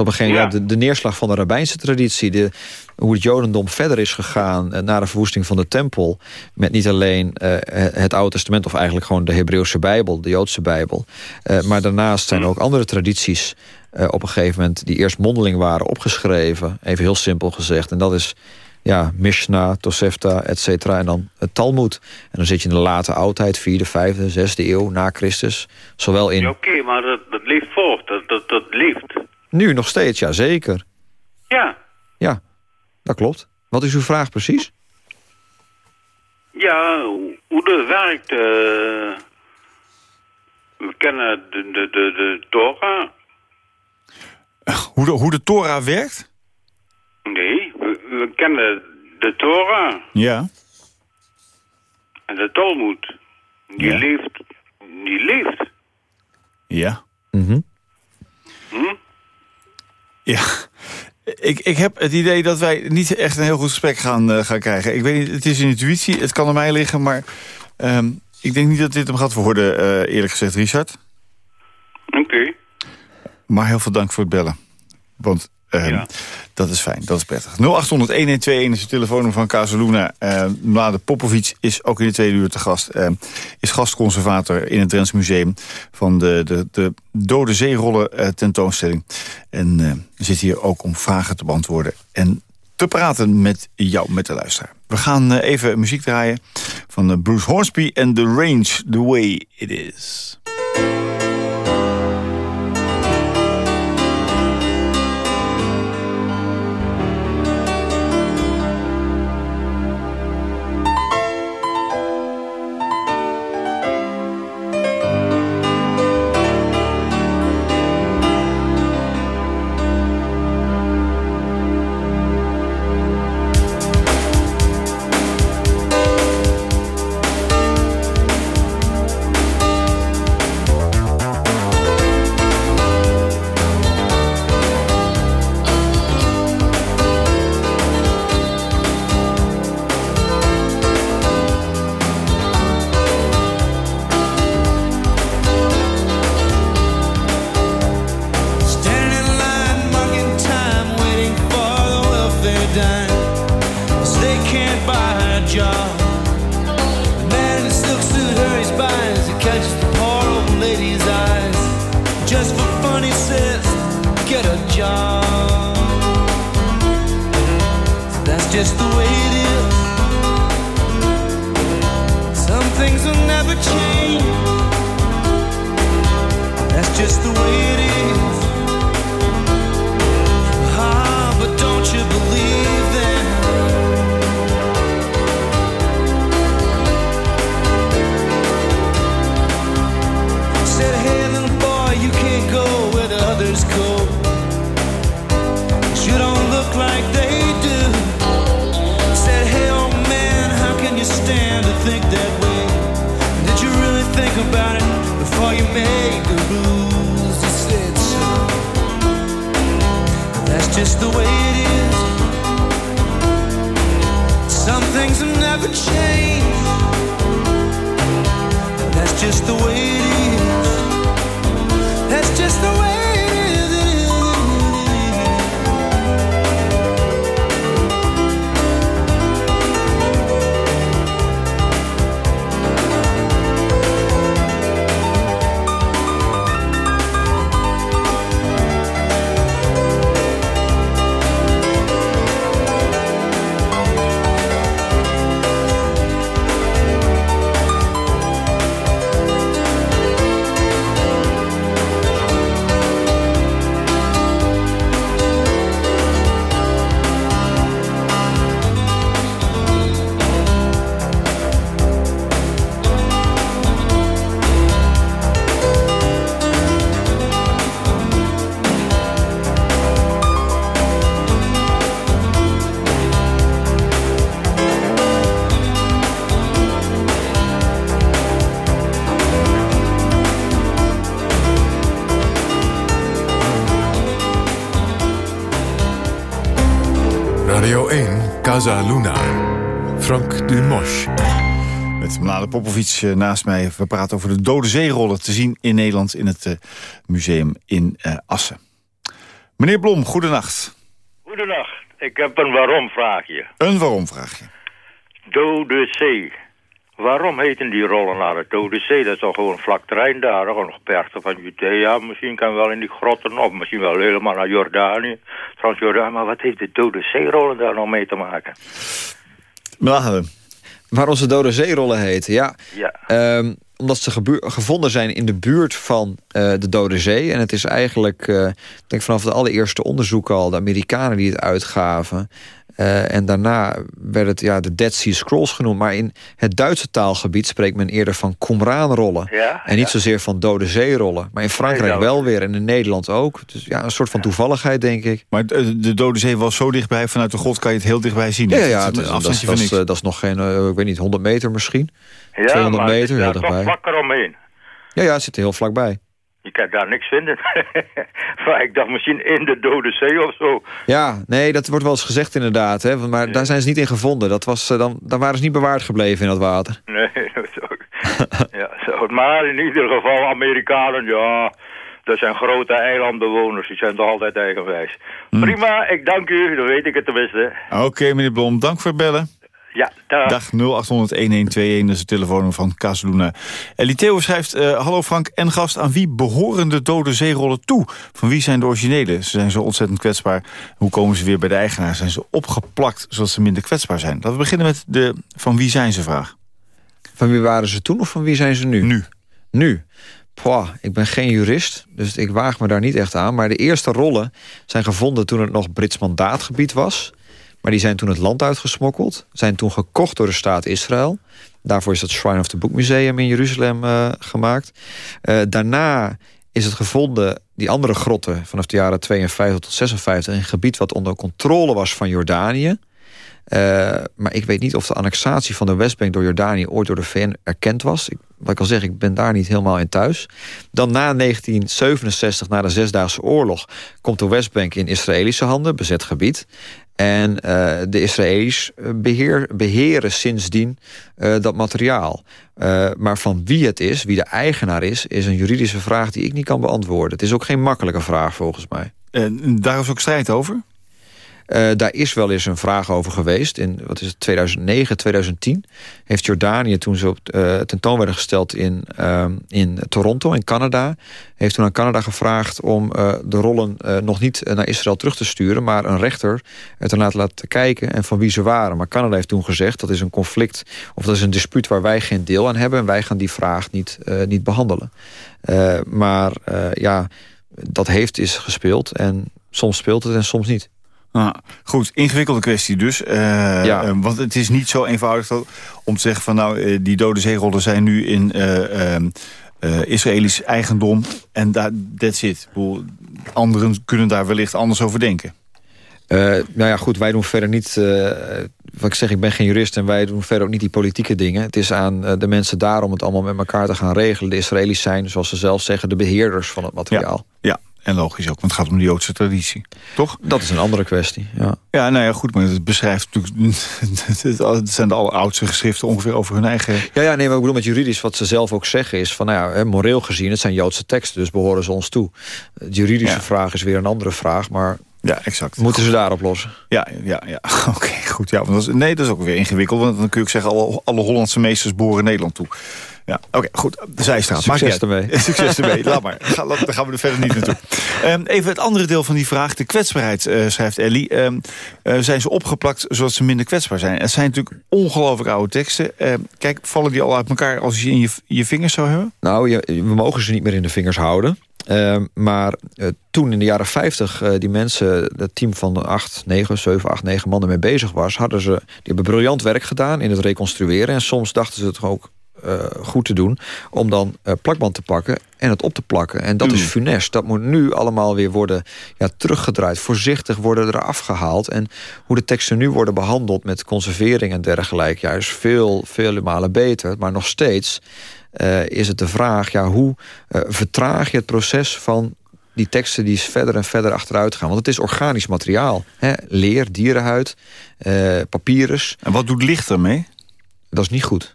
op een gegeven moment ja. de, neerslag van de rabbijnse traditie. De, hoe het jodendom verder is gegaan uh, na de verwoesting van de tempel. Met niet alleen uh, het Oude Testament of eigenlijk gewoon de Hebreeuwse Bijbel. De Joodse Bijbel. Uh, maar daarnaast zijn er ook andere tradities op een gegeven moment... die eerst mondeling waren opgeschreven. Even heel simpel gezegd. En dat is ja, Mishnah, Tosefta, et cetera. En dan het Talmud. En dan zit je in de late oudheid, vierde, vijfde, zesde eeuw na Christus. Zowel in... Ja, Oké, maar dat, dat leeft voort. Dat, dat, dat leeft. Nu nog steeds, ja zeker. Ja. Ja, dat klopt. Wat is uw vraag precies? Ja, hoe dat werkt. Uh, we kennen de, de, de, de Torah. Hoe de, hoe de Torah werkt? Nee, we, we kennen de Torah. Ja. En de Talmud. Die Ja. leeft. Die leeft. Ja. Mhm. Hm? Ja. Ik, ik heb het idee dat wij niet echt een heel goed gesprek gaan, eh, gaan krijgen. Ik weet niet, het is een intuïtie, het kan aan mij liggen, maar ehm, ik denk niet dat dit hem gaat worden, eh, eerlijk gezegd, Richard. Oké. Maar heel veel dank voor het bellen. Want ehm, Ja. dat is fijn, dat is prettig. 0800-1121 is het telefoonnummer van Casaluna. Uh, Mlade Popovic is ook in de tweede uur te gast. eh, is gastconservator in het Drents Museum... van de, de, de Dode Zeerollen eh, tentoonstelling. En eh, zit hier ook om vragen te beantwoorden... en te praten met jou, met de luisteraar. We gaan eh, even muziek draaien van Bruce Hornsby en The Range, The Way It Is. Casa Luna. Frank Dumosch. Met Mlade Popovic eh, naast mij. We praten over de dode zeerollen te zien in Nederland... in het eh, museum in eh, Assen. Meneer Blom, goedenacht. Goedendag. Ik heb een waarom-vraagje. Een waarom-vraagje. Dode Zee. Waarom heten die rollen naar de Dode Zee? Dat is toch gewoon vlak terrein daar, gewoon nog perten van Judea. Misschien kan wel in die grotten of misschien wel helemaal naar Jordanië. Transjordanië. Maar wat heeft de Dode Zee-rollen daar nog mee te maken? Mlade. Waarom ze dode zeerollen heten? Ja, Ja. Ehm, omdat ze gevonden zijn in de buurt van eh, de Dode Zee. En het is eigenlijk, ik denk vanaf de allereerste onderzoeken al... de Amerikanen die het uitgaven. Eh, en daarna werd het ja, de Dead Sea Scrolls genoemd. Maar in het Duitse taalgebied spreekt men eerder van Qumran-rollen. Ja, en niet ja. zozeer van Dode Zeerollen. Maar in Frankrijk Nee, wel weer en in Nederland ook. Dus ja, een soort van toevalligheid, denk ik. Maar de Dode Zee was zo dichtbij. Vanuit de grot kan je het heel dichtbij zien. Ja, ja, ja dat, is, dat, eh, dat is nog geen, eh, ik weet niet, 100 meter misschien. Ja, 200 maar het meter, is heel dichtbij. vlak eromheen. Ja, ja, het zit er heel vlakbij. Kan daar niks vinden. maar ik dacht misschien in de Dode Zee of zo. Ja, nee, dat wordt wel eens gezegd inderdaad. Hè, maar daar zijn ze niet in gevonden. Dat was, eh, dan, daar waren ze niet bewaard gebleven in dat water. Nee, zo. ja, zo. Maar in ieder geval, Amerikanen, ja, dat zijn grote eilandbewoners. Die zijn toch altijd eigenwijs. Hm. Prima, ik dank u, dan weet ik het tenminste. Oké, meneer Blom, dank voor het bellen. Ja, dag. Dag 0800-1121, dat is het telefoonnummer van Casaluna. Ellie Theo schrijft, eh, hallo Frank en gast, aan wie behoren de dode zeerollen toe? Van wie zijn de originele? Ze zijn zo ontzettend kwetsbaar. Hoe komen ze weer bij de eigenaar? Zijn ze opgeplakt zodat ze minder kwetsbaar zijn? Laten we beginnen met de van wie zijn ze vraag. Van wie waren ze toen of van wie zijn ze nu? Nu. Nu. Pwah, ik ben geen jurist, dus ik waag me daar niet echt aan. Maar de eerste rollen zijn gevonden toen het nog Brits mandaatgebied was. Maar die zijn toen het land uitgesmokkeld. Zijn toen gekocht door de staat Israël. Daarvoor is het Shrine of the Book Museum in Jeruzalem eh, gemaakt. Eh, daarna is het gevonden, die andere grotten... vanaf de jaren 52 tot 56... in een gebied wat onder controle was van Jordanië. Eh, maar ik weet niet of de annexatie van de Westbank door Jordanië ooit door de VN erkend was. Ik, wat ik al zeg, ik ben daar niet helemaal in thuis. Dan na 1967, na de Zesdaagse Oorlog, komt de Westbank in Israëlische handen, bezet gebied. En eh, de Israëli's eh, beheer, beheren sindsdien eh, dat materiaal. Maar van wie het is, wie de eigenaar is, is een juridische vraag die ik niet kan beantwoorden. Het is ook geen makkelijke vraag volgens mij. En daar is ook strijd over? Uh, daar is wel eens een vraag over geweest. In wat is het, 2009, 2010 heeft Jordanië toen ze op uh, tentoon werden gesteld in, uh, in Toronto, in Canada, heeft toen aan Canada gevraagd om uh, de rollen nog niet naar Israël terug te sturen, maar een rechter het te laten kijken en van wie ze waren. Maar Canada heeft toen gezegd dat is een conflict of dat is een dispuut waar wij geen deel aan hebben en wij gaan die vraag niet, niet behandelen. Maar ja, dat heeft is gespeeld en soms speelt het en soms niet. Nou, goed, ingewikkelde kwestie dus. Uh, ja. uh, want het is niet zo eenvoudig dat, om te zeggen van nou, uh, die dode zeerollen zijn nu in Israëlisch eigendom en dat that's it. Anderen kunnen daar wellicht anders over denken. nou ja, goed, wij doen verder niet... wat ik zeg, ik ben geen jurist en wij doen verder ook niet die politieke dingen. Het is aan de mensen daar om het allemaal met elkaar te gaan regelen. De Israëli's zijn, zoals ze zelf zeggen, de beheerders van het materiaal. Ja. ja. En logisch ook, want het gaat om de Joodse traditie. Toch? Dat is een andere kwestie, ja. Ja, nou ja, goed, maar het beschrijft natuurlijk... Het zijn de alleroudste geschriften ongeveer over hun eigen... Ja, ja, nee, maar ik bedoel met juridisch wat ze zelf ook zeggen is... van nou ja, hè, moreel gezien, het zijn Joodse teksten, dus behoren ze ons toe. De juridische Ja. vraag is weer een andere vraag, maar Ja, exact. moeten ze daarop lossen? Ja, ja, ja. Oké, goed. Ja, want dat is, nee, dat is ook weer ingewikkeld. Want dan kun je ook zeggen, alle, alle Hollandse meesters behoren Nederland toe. Ja, oké, goed. De zijstraat. Succes ermee. Succes ermee. Laat maar. Ga, laat, daar gaan we er verder niet naartoe. Ehm, even het andere deel van die vraag. De kwetsbaarheid, eh, schrijft Ellie. Ehm, eh, zijn ze opgeplakt zodat ze minder kwetsbaar zijn? Het zijn natuurlijk ongelooflijk oude teksten. Ehm, kijk, vallen die al uit elkaar als je in je, je vingers zou hebben? Nou, je, we mogen ze niet meer in de vingers houden. Maar eh, toen in de jaren 50 eh, die mensen, het team van 8, 9, 7, 8, 9 mannen mee bezig was, hadden ze, die hebben briljant werk gedaan in het reconstrueren. En soms dachten ze het ook goed te doen om dan eh, plakband te pakken en het op te plakken. En dat is funest. Dat moet nu allemaal weer worden ja, teruggedraaid. Voorzichtig worden eraf gehaald. En hoe de teksten nu worden behandeld met conservering en dergelijke... ja, is veel, vele malen beter. Maar nog steeds eh, is het de vraag... Ja, hoe eh, vertraag je het proces van die teksten die verder en verder achteruit gaan? Want het is organisch materiaal. Hè? Leer, dierenhuid, eh, papyrus. En wat doet licht ermee? Dat is niet goed.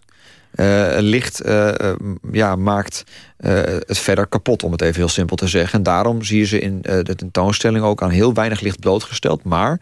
Eh, licht eh, ja, maakt het verder kapot, om het even heel simpel te zeggen. En daarom zie je ze in de tentoonstelling ook aan heel weinig licht blootgesteld. Maar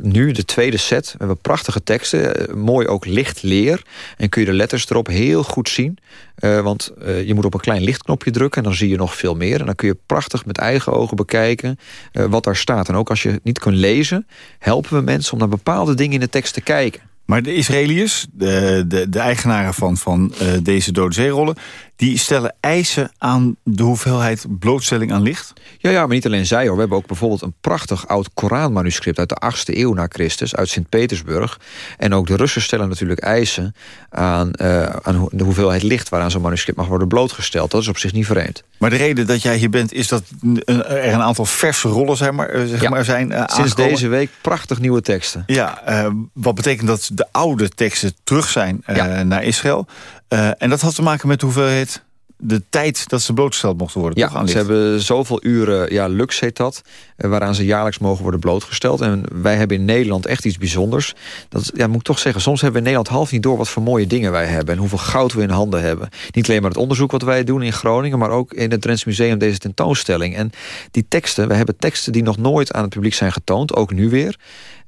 nu de tweede set, we hebben prachtige teksten. mooi ook licht leer. En kun je de letters erop heel goed zien. Want je moet op een klein lichtknopje drukken en dan zie je nog veel meer. En dan kun je prachtig met eigen ogen bekijken wat daar staat. En ook als je het niet kunt lezen, helpen we mensen om naar bepaalde dingen in de tekst te kijken. Maar de Israëliërs, de, de, de eigenaren van, van eh, deze dode zeerollen... die stellen eisen aan de hoeveelheid blootstelling aan licht? Ja, ja, maar niet alleen zij hoor. We hebben ook bijvoorbeeld een prachtig oud Koranmanuscript uit de 8e eeuw na Christus, uit Sint-Petersburg. En ook de Russen stellen natuurlijk eisen aan, eh, aan de hoeveelheid licht waaraan zo'n manuscript mag worden blootgesteld. Dat is op zich niet vreemd. Maar de reden dat jij hier bent is dat er een aantal verse rollen zeg maar, eh, zeg Ja. maar, zijn eh, Sinds aangekomen. deze week prachtig nieuwe teksten. Ja, wat betekent dat de oude teksten terug zijn Ja. naar Israël. Eh, en dat had te maken met de hoeveelheid, de tijd dat ze blootgesteld mochten worden. toch, Ja, ze hebben zoveel uren, ja, lux heet dat... eh, waaraan ze jaarlijks mogen worden blootgesteld. En wij hebben in Nederland echt iets bijzonders. Dat ja, moet ik toch zeggen, soms hebben we in Nederland half niet door... wat voor mooie dingen wij hebben en hoeveel goud we in handen hebben. Niet alleen maar het onderzoek wat wij doen in Groningen... maar ook in het Drents Museum deze tentoonstelling. En die teksten, we hebben teksten die nog nooit aan het publiek zijn getoond... ook nu weer,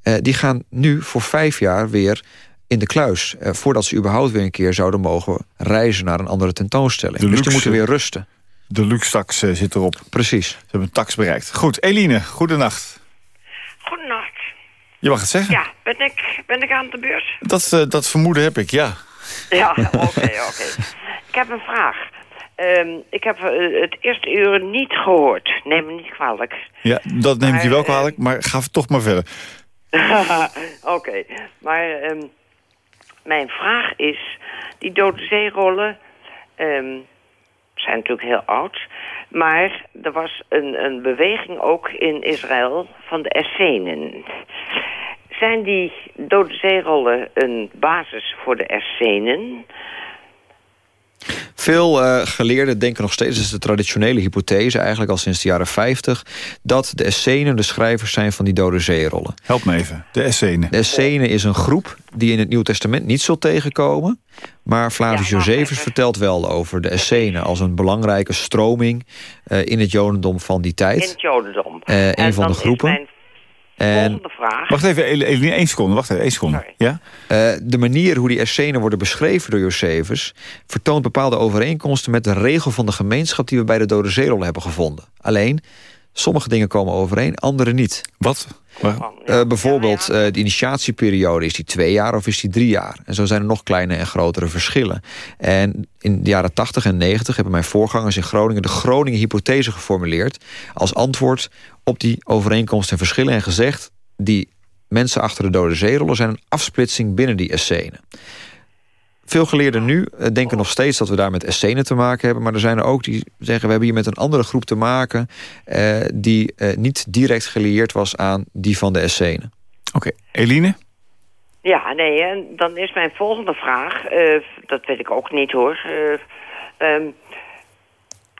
eh, die gaan nu voor vijf jaar weer in de kluis. eh, voordat ze überhaupt weer een keer zouden mogen reizen... naar een andere tentoonstelling. De dus die luxe. moeten weer rusten. De luxe-tax eh, zit erop. Precies. Ze hebben een tax bereikt. Goed, Eline, goedenacht. Goedenacht. Je mag het zeggen. Ja, ben ik, ben ik aan de beurt? Dat, eh, dat vermoeden heb ik, ja. Ja, oké, oké. Ik heb een vraag. Ehm, ik heb eh, het eerste uur niet gehoord. Neem me niet kwalijk. ja dat neem ik je wel kwalijk, maar ga toch maar verder. oké, maar ehm, mijn vraag is... Die dode zeerollen ehm, zijn natuurlijk heel oud... maar er was een, een beweging ook in Israël van de Essenen. Zijn die dode zeerollen een basis voor de Essenen... Veel eh, geleerden denken nog steeds, dat is de traditionele hypothese... eigenlijk al sinds de jaren 50... dat de Essenen de schrijvers zijn van die dode zeerollen. Help me even, de Essenen. De Essenen is een groep die in het Nieuw Testament niet zult tegenkomen... maar Flavius Ja, Josephus vertelt wel over de Essenen... als een belangrijke stroming eh, in het jodendom van die in tijd. het Jodendom. Eh, een en van de groepen. En volgende vraag. Wacht even, Eline, één seconde. Wacht even, één seconde. Sorry. Ja? Eh, de manier hoe die Essenen worden beschreven door Josephus... vertoont bepaalde overeenkomsten met de regel van de gemeenschap... die we bij de Dode Zeerollen hebben gevonden. Alleen, sommige dingen komen overeen, andere niet. Wat? Eh, bijvoorbeeld, eh, de initiatieperiode, is die twee jaar of is die drie jaar? En zo zijn er nog kleine en grotere verschillen. En in de jaren 80 en 90 hebben mijn voorgangers in Groningen... de Groningen-hypothese geformuleerd... als antwoord op die overeenkomsten en verschillen... en gezegd, die mensen achter de dode zeerollen... zijn een afsplitsing binnen die Essenen. Veel geleerden nu eh, denken nog steeds dat we daar met Essenen te maken hebben... maar er zijn er ook die zeggen... we hebben hier met een andere groep te maken... eh, die eh, niet direct gelieerd was aan die van de Essenen. Oké, Eline? Ja, nee, en dan is mijn volgende vraag... eh, dat weet ik ook niet hoor. eh, ehm,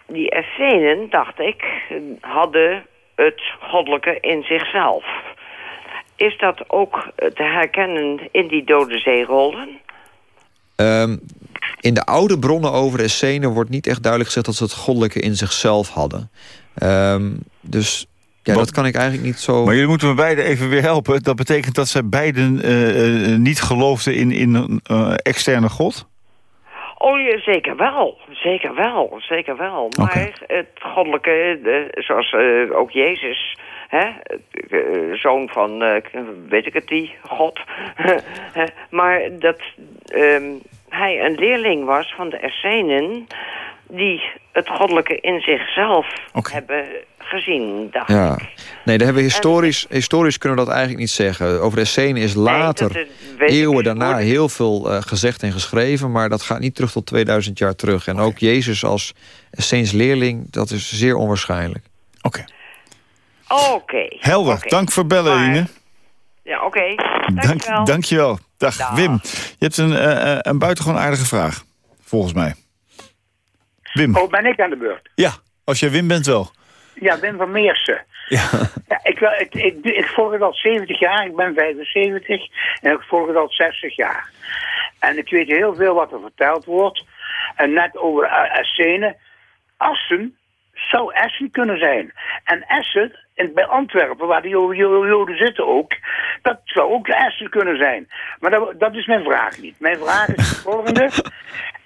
die Essenen, dacht ik, hadden het goddelijke in zichzelf. Is dat ook te herkennen in die dode zeerollen? Ehm, in de oude bronnen over de Essenen wordt niet echt duidelijk gezegd... dat ze het goddelijke in zichzelf hadden. Ehm, dus ja, Wat- dat kan ik eigenlijk niet zo... Maar jullie moeten me beiden even weer helpen. Dat betekent dat zij beiden eh, eh, niet geloofden in, in een eh, externe god? Oh, ja, zeker wel. Zeker wel. Zeker wel. Maar het goddelijke, zoals eh, ook Jezus... Hè, eh, zoon van, eh, weet ik het die, God. Maar dat ehm, hij een leerling was van de Essenen... die het goddelijke in zichzelf hebben gezien, dacht Ja. ik. Nee, daar hebben we historisch, historisch kunnen we dat eigenlijk niet zeggen. Over de Essenen is later, dat, eh, eeuwen daarna, heel veel gezegd en geschreven. Maar dat gaat niet terug tot 2000 jaar terug. En ook Jezus als Esseens leerling, dat is zeer onwaarschijnlijk. Oké. Oké. Helder, dank voor bellen, Maar- Ine. Ja, oké. Dank, Dankjewel. dankjewel. Dag, Wim. Je hebt een, eh, eh, een buitengewoon aardige vraag, volgens mij. Wim. Oh, ben ik aan de beurt? Ja, als jij Wim bent wel. Ja, Wim van Meersen. Ja. Ja, ik, ik, ik, ik volg het al 70 jaar, ik ben 75 en ik volg het al 60 jaar. En ik weet heel veel wat er verteld wordt. En net over uh, Essene. Assen zou Essen kunnen zijn. En Essen, en bij Antwerpen, waar Jo- Joden zitten ook, dat zou ook Essen kunnen zijn. Maar dat, dat is mijn vraag niet. Mijn vraag is het volgende.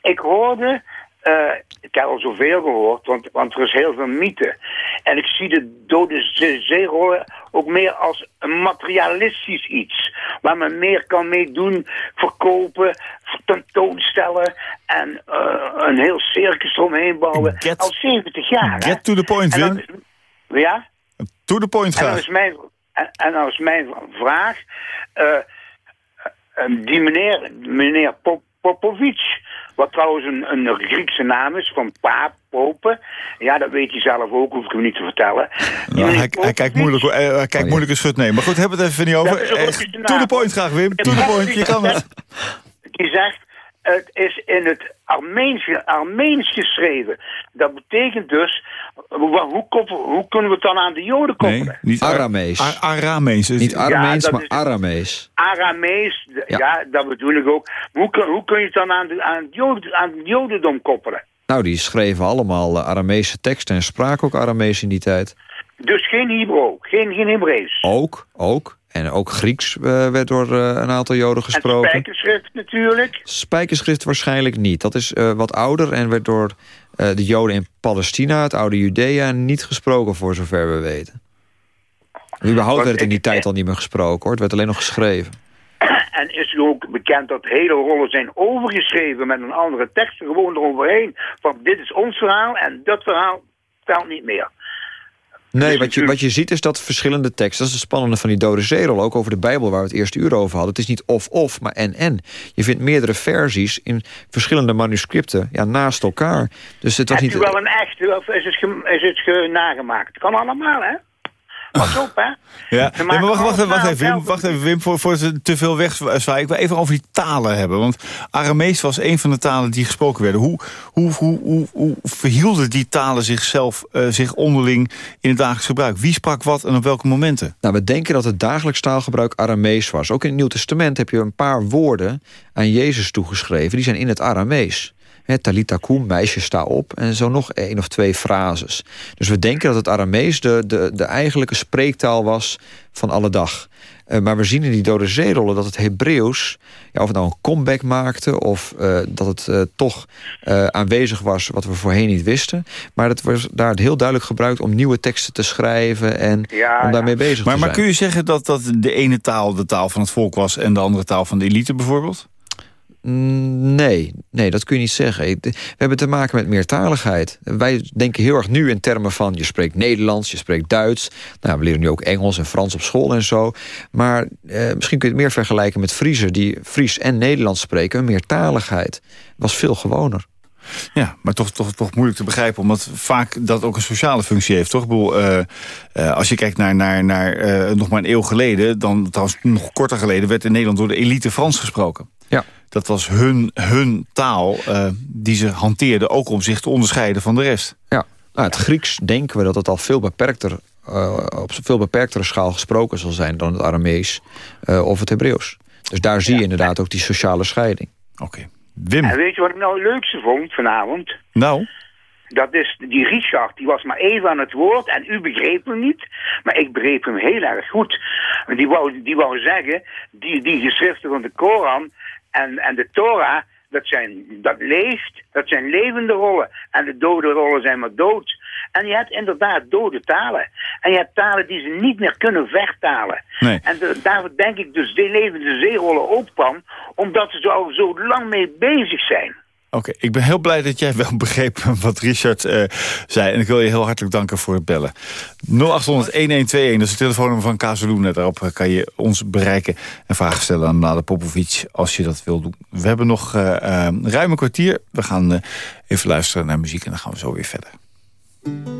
Ik hoorde, eh, ik heb al zoveel gehoord, want, want er is heel veel mythe. En ik zie de dode ze- zeerollen ook meer als een materialistisch iets. Waar men meer kan mee doen, verkopen, tentoonstellen en eh, een heel circus eromheen bouwen. al 70 jaar. hè? Get to the point, Wim. ja? To the point En dan graag. is mijn, en, en dan is mijn vraag. eh, eh, die meneer, meneer Pop, Popovic, wat trouwens een, een Griekse naam is, van paap, popen. Ja, dat weet hij zelf ook, hoef ik hem niet te vertellen. Nou, hij, hij kijkt moeilijk, eh, hij kijkt moeilijk een schut nemen. Maar goed, hebben we het even niet over. Eh, to the point graag, Wim. To the point, je kan het. Die zegt, het is in het Armeens, Armeens geschreven. Dat betekent dus, hoe, hoe kunnen we het dan aan de Joden koppelen? Nee, niet Aramees. Ar- Aramees. Niet Aramees, dat maar is- Aramees. Aramees, Ja. ja. dat bedoel ik ook. Hoe, kun- hoe kun je het dan aan, de, aan, het, Joden, aan het Jodendom koppelen? Nou, die schreven allemaal eh, Aramese teksten en spraken ook Aramees in die tijd. Dus geen Hebreeuw, geen, geen Hebreeuws. Ook, ook. En ook Grieks eh, werd door eh, een aantal Joden En gesproken. spijkerschrift natuurlijk. Spijkerschrift waarschijnlijk niet. Dat is eh, wat ouder en werd door de Joden in Palestina, het oude Judea, niet gesproken voor zover we weten. Überhaupt Want werd het in die ik- tijd al niet meer gesproken hoor. Het werd alleen nog geschreven. En is u ook bekend dat hele rollen zijn overgeschreven met een andere tekst, er gewoon eroverheen. Van dit is ons verhaal en dat verhaal telt niet meer. Nee, wat je, wat je ziet is dat verschillende teksten... dat is het spannende van die dode zeerol, ook over de Bijbel... waar we het eerste uur over hadden. Het is niet of-of, maar en-en. Je vindt meerdere versies in verschillende manuscripten ja, naast elkaar. Dus het was Hebt niet... u wel een echte of is het, ge, is het ge- nagemaakt? Kan allemaal, hè? Pas op, hè? Ja, maar wacht, wacht, wacht even, Wim, wacht even, Wim, voor, voor ze te veel wegzwaaien. Ik wil even over die talen hebben. Want Aramees was een van de talen die gesproken werden. Hoe, hoe, hoe, hoe, hoe verhielden die talen zichzelf, eh, zich onderling in het dagelijks gebruik? Wie sprak wat en op welke momenten? Nou, we denken dat het dagelijks taalgebruik Aramees was. Ook in het Nieuw Testament heb je een paar woorden aan Jezus toegeschreven. Die zijn in het Aramees. He, Talita kum, meisje sta op. En zo nog één of twee frases. Dus we denken dat het Aramees de, de, de eigenlijke spreektaal was van alle dag. Eh, maar we zien in die dode zeerollen dat het Hebreeuws... Ja, of het nou een comeback maakte... of eh, dat het eh, toch eh, aanwezig was wat we voorheen niet wisten. Maar het was daar heel duidelijk gebruikt om nieuwe teksten te schrijven... en Ja, om daarmee bezig Maar, te maar zijn. kun je zeggen dat, dat de ene taal de taal van het volk was... en de andere taal van de elite bijvoorbeeld? Mm, Nee, nee, dat kun je niet zeggen. We hebben te maken met meertaligheid. Wij denken heel erg nu in termen van... je spreekt Nederlands, je spreekt Duits. Nou, we leren nu ook Engels en Frans op school en zo. Maar eh, misschien kun je het meer vergelijken met Friesen... die Fries en Nederlands spreken. Een meertaligheid was veel gewoner. Ja, maar toch, toch, toch moeilijk te begrijpen. Omdat vaak dat ook een sociale functie heeft, toch? Ik bedoel, eh, eh, als je kijkt naar, naar, naar eh, nog maar een eeuw geleden... dan trouwens nog korter geleden werd in Nederland door de elite Frans gesproken. Ja. Dat was hun, hun taal eh, die ze hanteerden... ook om zich te onderscheiden van de rest. Ja, nou, het Grieks denken we dat het al veel beperkter, uh, op veel beperktere schaal gesproken zal zijn... dan het Aramees uh, of het Hebreeuws. Dus daar zie je inderdaad ook die sociale scheiding. Oké. Okay. Wim. En weet je wat ik nou het leukste vond vanavond? Nou? Dat is, die Richard, die was maar even aan het woord en u begreep hem niet. Maar ik begreep hem heel erg goed. Die wou, die wou zeggen, die, die geschriften van de Koran en, en de Torah, dat, zijn, dat leeft, dat zijn levende rollen. En de dode rollen zijn maar dood. En je hebt inderdaad dode talen. En je hebt talen die ze niet meer kunnen vertalen. Nee. En de, daar denk ik dus de levende zeerollen ook kwam, omdat ze er al zo lang mee bezig zijn. Oké, ik ben heel blij dat jij wel begreep wat Richard uh, zei. En ik wil je heel hartelijk danken voor het bellen. 0800-1121, dat is het telefoonnummer van Kazeloenen. Daarop kan je ons bereiken en vragen stellen aan Nade Popovic als je dat wil doen. We hebben nog uh, ruim een kwartier. We gaan even luisteren naar muziek en dan gaan we zo weer verder.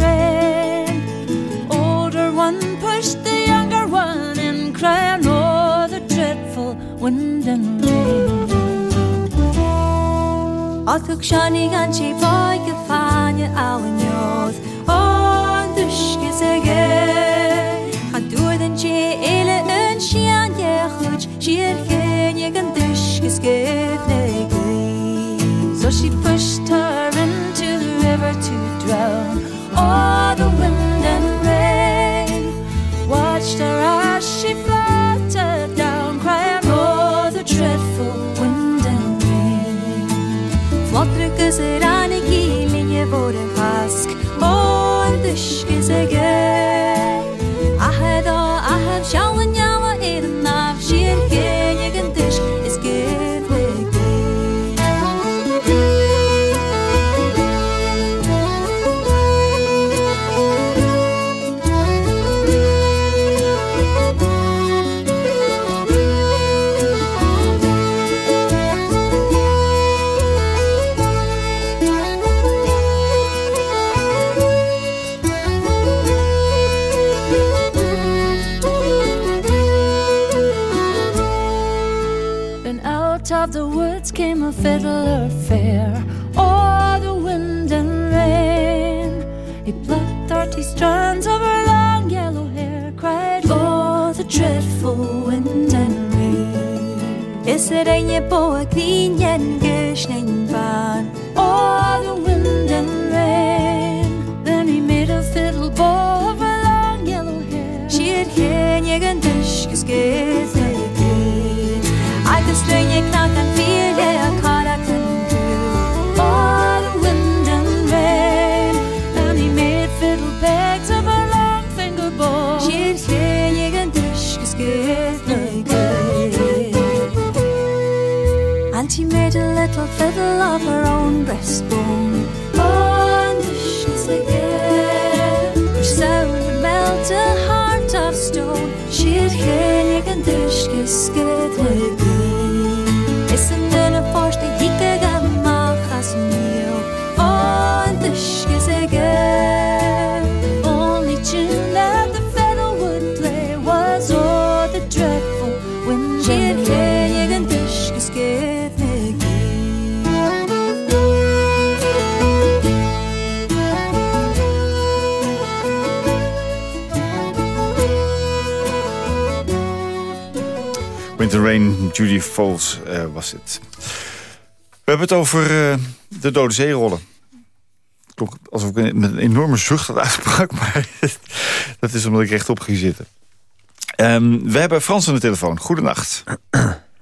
Artık şanigen çipoyke fanye alinyoz On düşke sege. Hadurden çi ele ön şiyan yehuç Şirken yegen düşke So she pushed her into the river to drown All the wind and rain Watched her as she flew զերանի գիլին եւ օրեն հասկ օր դշկեզեգե Winter Rain, Judy Foles uh, was het. We hebben het over uh, de Dode Zeerollen. Klonk alsof ik met een enorme zucht had uitsprak, maar dat is omdat ik rechtop ging zitten. Um, we hebben Frans aan de telefoon. Goedenacht.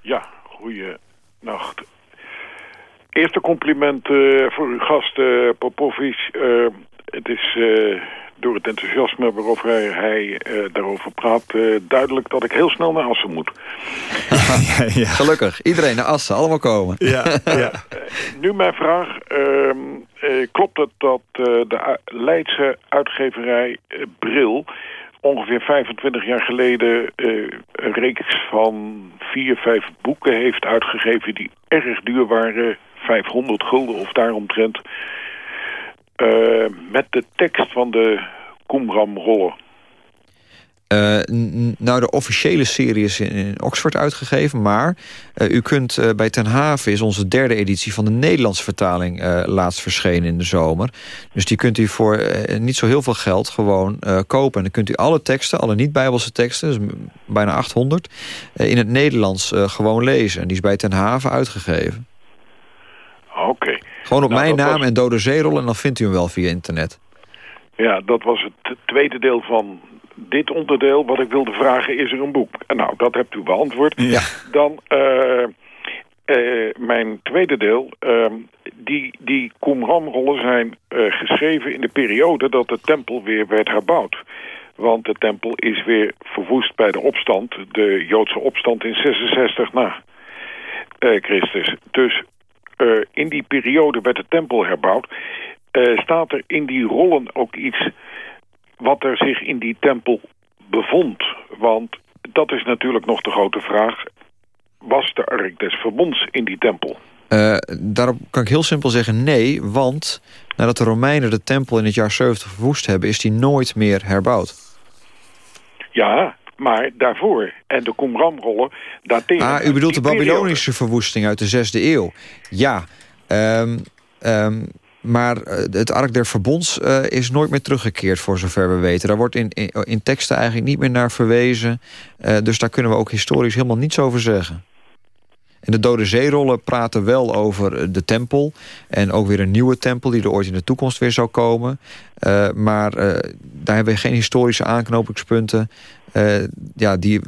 Ja, goeienacht. Eerste compliment uh, voor uw gast Popovic. het is door het enthousiasme waarover hij, hij eh, daarover praat... eh, duidelijk dat ik heel snel naar Assen moet. Gelukkig. Iedereen naar Assen, allemaal komen. Ja, ja. Nu mijn vraag. ehm, eh, klopt het dat eh, de Leidse uitgeverij eh, Bril... ongeveer 25 jaar geleden eh, een reeks van vier, vijf boeken heeft uitgegeven... die erg duur waren, 500 gulden of daaromtrent... eh, met de tekst van de Qumran-rollen. Eh, n- nou, de officiële serie is in, in Oxford uitgegeven... maar eh, u kunt eh, bij Ten Haven is onze derde editie... van de Nederlandse vertaling eh, laatst verschenen in de zomer. Dus die kunt u voor eh, niet zo heel veel geld gewoon eh, kopen. En dan kunt u alle teksten, alle niet-bijbelse teksten... dus bijna 800, eh, in het Nederlands eh, gewoon lezen. En die is bij Ten Haven uitgegeven. Oké. Gewoon op Nou, mijn naam was- en Dode Zeerol... en dan vindt u hem wel via internet. Ja, dat was het tweede deel van dit onderdeel. Wat ik wilde vragen, is er een boek? En nou, dat hebt u beantwoord. Ja. Dan eh, eh, mijn tweede deel. ehm, die die Qumran-rollen zijn eh, geschreven in de periode dat de tempel weer werd herbouwd. Want de tempel is weer verwoest bij de opstand. De Joodse opstand in 66 na eh, Christus. Dus eh, in die periode werd de tempel herbouwd. Eh, staat er in die rollen ook iets wat er zich in die tempel bevond? Want dat is natuurlijk nog de grote vraag. Was de Ark des Verbonds in die tempel? Eh, daarop kan ik heel simpel zeggen nee, want nadat de Romeinen de tempel in het jaar 70 verwoest hebben, is die nooit meer herbouwd. Ja, maar daarvoor. En de Qumran-rollen dateren... Ah, u bedoelt de. Babylonische verwoesting uit de zesde eeuw. Ja, ehm, ehm, maar eh, het Ark der Verbonds eh, is nooit meer teruggekeerd, voor zover we weten. Daar wordt in, in, in teksten eigenlijk niet meer naar verwezen. Eh, dus daar kunnen we ook historisch helemaal niets over zeggen. En de Dode Zeerollen praten wel over de tempel. En ook weer een nieuwe tempel die er ooit in de toekomst weer zou komen. Eh, maar eh, daar hebben we geen historische aanknopingspunten... eh, ja, die,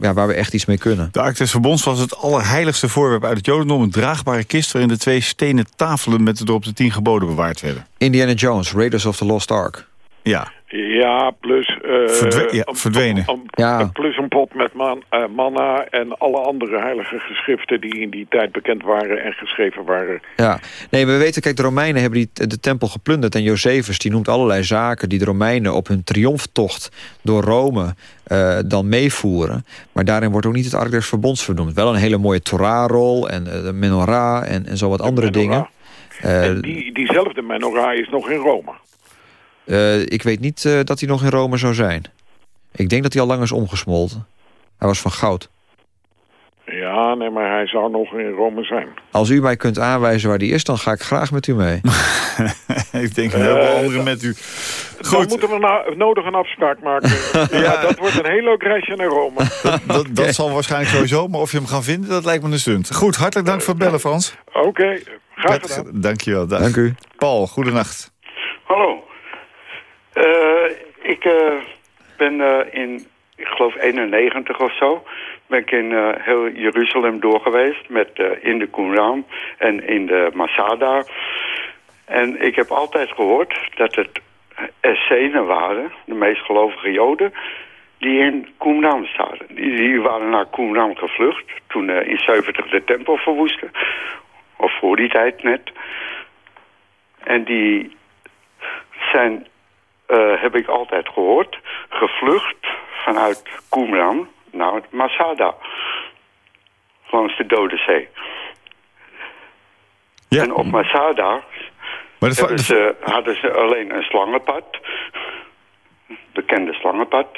ja, waar we echt iets mee kunnen. De Ark des Verbonds was het allerheiligste voorwerp uit het Jodendom. Een draagbare kist waarin de twee stenen tafelen met erop de tien geboden bewaard werden. Indiana Jones, Raiders of the Lost Ark. Ja. Ja, plus... eh, Verdwe- ja, een- verdwenen. Ja. Plus een pot met man, eh, manna en alle andere heilige geschriften... die in die tijd bekend waren en geschreven waren. Ja, nee, we weten, kijk, de Romeinen hebben die, de tempel geplunderd... en Josephus die noemt allerlei zaken die de Romeinen op hun triomftocht door Rome eh, dan meevoeren. Maar daarin wordt ook niet het Ark des Verbonds vernoemd. Wel een hele mooie Torah-rol en de menorah en, en zo wat andere menorah. dingen. Eh, en die, diezelfde menorah is nog in Rome. Eh, ik weet niet eh, dat hij nog in Rome zou zijn. Ik denk dat hij al lang is omgesmolten. Hij was van goud. Ja, nee, maar hij zou nog in Rome zijn. Als u mij kunt aanwijzen waar die is, dan ga ik graag met u mee. ik denk een heleboel anderen met u. Dan moeten we nou nodig een afspraak maken. ja. dat wordt een heel leuk reisje naar Rome. Dat, dat zal waarschijnlijk sowieso, maar of je hem gaat vinden, dat lijkt me een stunt. Goed, hartelijk dank voor het bellen, Frans. Oké, graag gedaan. Dank je wel. Dank u. Paul, goedenacht. Hallo. Ik eh, ben eh, in, ik geloof 91 of zo, ben ik in eh, heel Jeruzalem door geweest met in de Qumran en in de Masada. En ik heb altijd gehoord dat het Essenen waren, de meest gelovige Joden, die in Qumran zaten. Die, waren naar Qumran gevlucht toen in 70 de tempel verwoestte. Of voor die tijd net. En die zijn, eh, heb ik altijd gehoord, gevlucht vanuit Qumran naar Masada. Langs de Dode Zee. En op Masada Maar de hebben ze, hadden ze alleen een slangenpad. Bekende slangenpad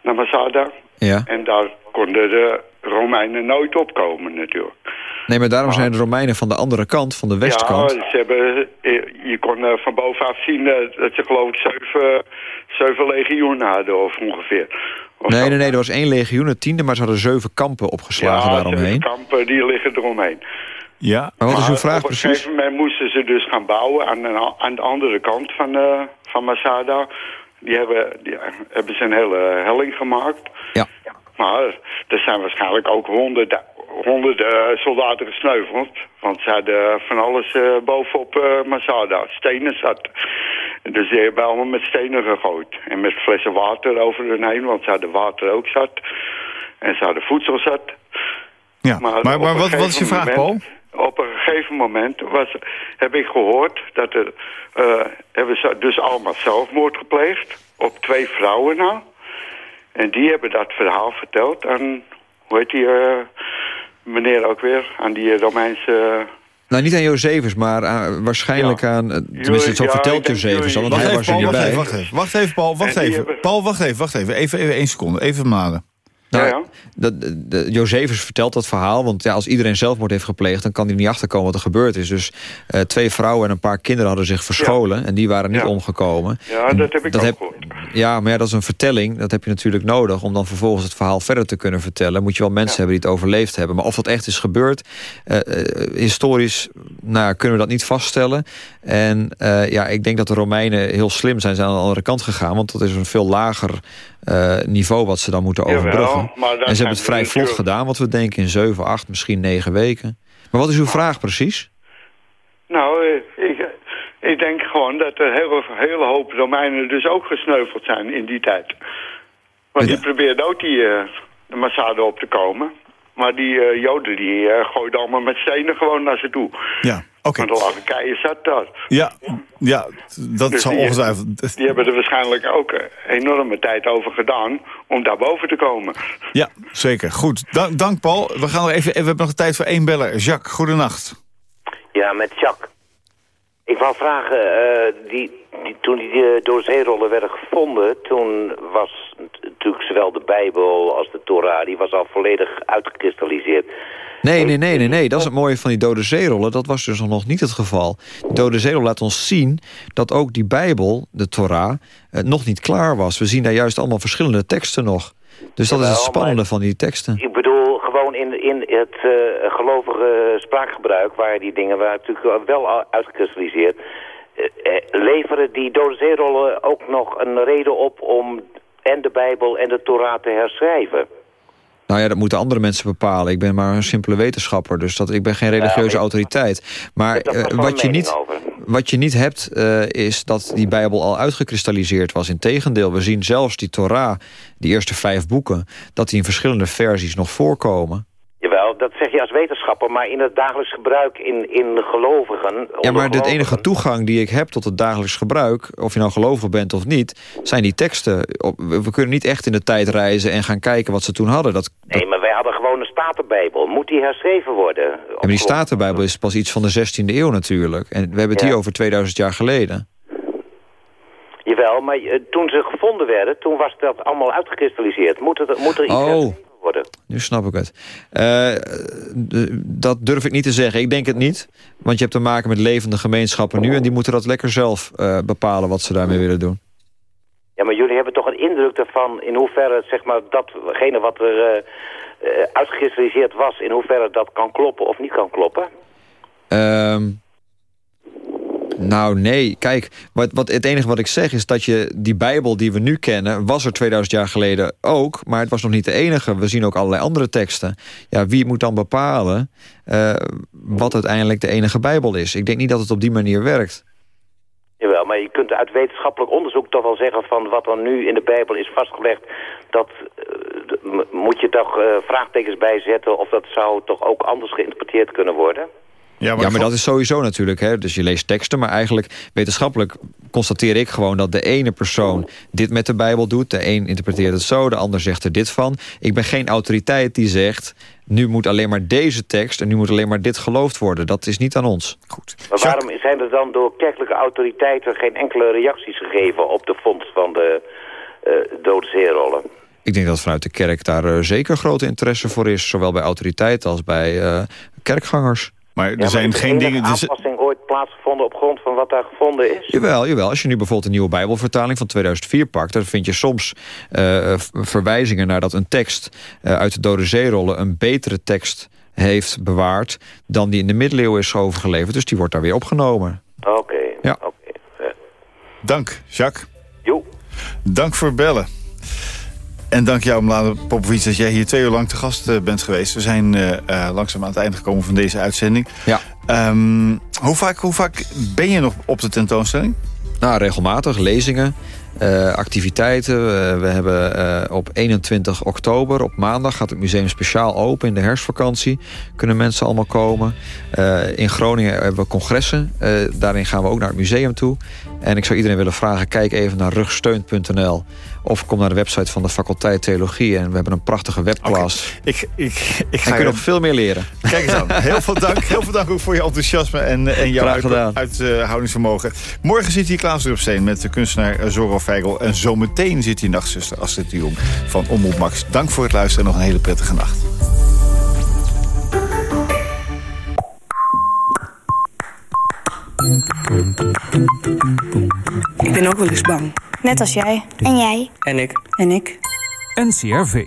naar Masada. Ja. En daar konden de Romeinen nooit opkomen natuurlijk. Nee, maar daarom zijn de Romeinen van de andere kant, van de westkant... Ja, ze hebben, eh, je kon eh, van bovenaf zien eh, dat ze geloof ik zeven, zeven legioenen hadden of ongeveer. Nee, nee, nee, er was één legioen, het tiende, maar ze hadden zeven kampen opgeslagen ja, daaromheen. de kampen die liggen eromheen. Ja. Maar wat is uw vraag op een precies? gegeven moment moesten ze dus gaan bouwen aan de, aan de andere kant van, eh, van Masada. Die hebben, die hebben ze een hele helling gemaakt. Ja. Maar er zijn waarschijnlijk ook honderden, honderden eh, soldaten gesneuveld. Want ze hadden van alles eh, bovenop eh, Masada. Stenen zat. Dus die hebben allemaal met stenen gegooid. En met flessen water over hun heen, want ze hadden water ook zat. En ze hadden voedsel zat. Ja, maar, wat, wat is je vraag, Paul? Op een gegeven moment was, heb ik gehoord dat er... eh, hebben ze dus allemaal zelfmoord gepleegd. Op twee vrouwen nou. En die hebben dat verhaal verteld aan... Hoe heet die eh, meneer ook weer? Aan die Romeinse... Nou, niet aan Josephus, maar aan- waarschijnlijk aan... eh, Tenminste, zo ja, vertelt dan, want hij was er Paul, niet wacht bij. even, wacht even. Wacht even, Paul, wacht En even. Paul, wacht even, wacht even. Even, even één seconde, even malen. Nou, de, de- Josephus vertelt dat verhaal, want ja, als iedereen zelfmoord heeft gepleegd... dan kan hij niet achterkomen wat er gebeurd is. Dus eh, twee vrouwen en een paar kinderen hadden zich verscholen... en die waren niet omgekomen. Ja, dat heb ik dat ook heb- gehoord. Ja, maar ja, dat is een vertelling. Dat heb je natuurlijk nodig om dan vervolgens het verhaal verder te kunnen vertellen. Moet je wel mensen hebben die het overleefd hebben. Maar of dat echt is gebeurd, eh, eh, historisch nou, ja, kunnen we dat niet vaststellen. En ja, ik denk dat de Romeinen heel slim zijn, zijn aan de andere kant gegaan. Want dat is een veel lager niveau wat ze dan moeten Jawel, maar en ze hebben het vrij vlot natuurlijk- gedaan, wat we denken in 7, 8, misschien 9 weken. Maar wat is uw vraag precies? Nou, eh, ik, ik denk gewoon dat er een hele, hoop Romeinen dus ook gesneuveld zijn in die tijd. Want die probeerden ook die eh, de Massade op te komen. Maar die eh, Joden die eh, gooiden allemaal met stenen gewoon naar ze toe. Ja, oké. Want keien zat daar. Ja, ja dat Dus zal die- ongetwijfeld... Die hebben er waarschijnlijk ook enorme tijd over gedaan om daar boven te komen. Ja, zeker. Goed. Dank, dank Paul. We, gaan nog even, we hebben nog tijd voor één beller. Jacques, goedenacht. Ja, met Jacques. Ik wou vragen, eh, die, die, toen die eh, door zeerollen werden gevonden... toen was nat- natuurlijk zowel de Bijbel als de Torah... die was al volledig uitgekristalliseerd. Nee, nee, nee, nee, nee. Dat is het mooie van die dode zeerollen. Dat was dus nog niet het geval. Die dode zeerol laat ons zien dat ook die Bijbel, de Torah, eh, nog niet klaar was. We zien daar juist allemaal verschillende teksten nog. Dus dat is het spannende van die teksten. Ik bedoel, gewoon in, in het eh, gelovige spraakgebruik... waar die dingen waren natuurlijk wel al uitgekristalliseerd... eh, leveren die dode zeerollen ook nog een reden op om en de Bijbel en de Torah te herschrijven? Nou ja, dat moeten andere mensen bepalen. Ik ben maar een simpele wetenschapper, dus dat, ik ben geen religieuze autoriteit. Maar eh, wat, je niet, over. wat je niet hebt, eh, is dat die Bijbel al uitgekristalliseerd was. Integendeel, we zien zelfs die Torah, die eerste vijf boeken... dat die in verschillende versies nog voorkomen. Jawel, dat zeg je als wetenschapper, maar in het dagelijks gebruik in, in gelovigen... Ja, maar de enige toegang die ik heb tot het dagelijks gebruik... of je nou gelovig bent of niet, zijn die teksten. We kunnen niet echt in de tijd reizen en gaan kijken wat ze toen hadden. Dat, Nee, maar wij hadden gewoon een statenbijbel. Moet die herschreven worden? Ja, maar die Statenbijbel is pas iets van de 16e eeuw natuurlijk. En we hebben het Ja. hier over 2000 jaar geleden. Jawel, maar eh, toen ze gevonden werden, toen was dat allemaal uitgekristalliseerd. Moet, het, moet er iets Oh. Worden? Nu snap ik het. Eh, dat durf ik niet te zeggen. Ik denk het niet. Want je hebt te maken met levende gemeenschappen nu... en die moeten dat lekker zelf eh, bepalen wat ze daarmee willen doen. Ja, maar jullie hebben toch een indruk ervan in hoeverre, zeg maar, datgene wat er uitgekristalliseerd was, in hoeverre dat kan kloppen of niet kan kloppen? Ehm, nou, nee. Kijk, wat, wat, het enige wat ik zeg is dat je die Bijbel die we nu kennen... was er 2000 jaar geleden ook, maar het was nog niet de enige. We zien ook allerlei andere teksten. Ja, wie moet dan bepalen eh, wat uiteindelijk de enige Bijbel is? Ik denk niet dat het op die manier werkt. Jawel, maar je kunt uit wetenschappelijk onderzoek toch wel zeggen van wat er nu in de Bijbel is vastgelegd, dat eh, moet je toch eh, vraagtekens bijzetten of dat zou toch ook anders geïnterpreteerd kunnen worden? Ja, maar, dat is sowieso natuurlijk. Hè? Dus je leest teksten, maar eigenlijk wetenschappelijk constateer ik gewoon dat de ene persoon dit met de Bijbel doet. De een interpreteert het zo, de ander zegt er dit van. Ik ben geen autoriteit die zegt, nu moet alleen maar deze tekst en nu moet alleen maar dit geloofd worden. Dat is niet aan ons. Goed. Maar waarom zijn er dan door kerkelijke autoriteiten geen enkele reacties gegeven op de vondst van de eh dode zeerollen? Ik denk dat vanuit de kerk daar eh, zeker grote interesse voor is. Zowel bij autoriteiten als bij eh, kerkgangers. Maar Ja, maar is enige aanpassing ooit plaatsgevonden op grond van wat daar gevonden is? Jawel, jawel. Als je nu bijvoorbeeld een nieuwe Bijbelvertaling van 2004 pakt... dan vind je soms eh, verwijzingen naar dat een tekst eh, uit de Dode Zeerollen... een betere tekst heeft bewaard dan die in de middeleeuwen is overgeleverd. Dus die wordt daar weer opgenomen. Oké. Ja. Dank, Jacques. Jo. Dank voor het bellen. En dank jou, Mlade Popovic, dat jij hier twee uur lang te gast eh, bent geweest. We zijn eh, eh, langzaam aan het einde gekomen van deze uitzending. Ja. Ehm, hoe, vaak, hoe vaak ben je nog op de tentoonstelling? Nou, regelmatig lezingen, activiteiten. We hebben op 21 oktober, op maandag, gaat het museum speciaal open in de herfstvakantie. Kunnen mensen allemaal komen. In Groningen hebben we congressen. Daarin gaan we ook naar het museum toe. En ik zou iedereen willen vragen, kijk even naar rugsteun.nl. Of kom naar de website van de faculteit Theologie. En we hebben een prachtige webclass. Ik, ik, ik ga je- je nog veel meer leren. Kijk eens aan. Heel veel dank. Heel veel dank ook voor je enthousiasme en, en jouw Graag uit- uithoudingsvermogen. Morgen zit hier Klaas Drupsteen met de kunstenaar eh, Zorro Feigel. En zometeen zit hier nachtzuster Astrid de Jong van Omroep Max. Dank voor het luisteren en nog een hele prettige nacht. Ik ben ook wel eens bang. Net als jij. En jij. En ik. En ik. NCRV.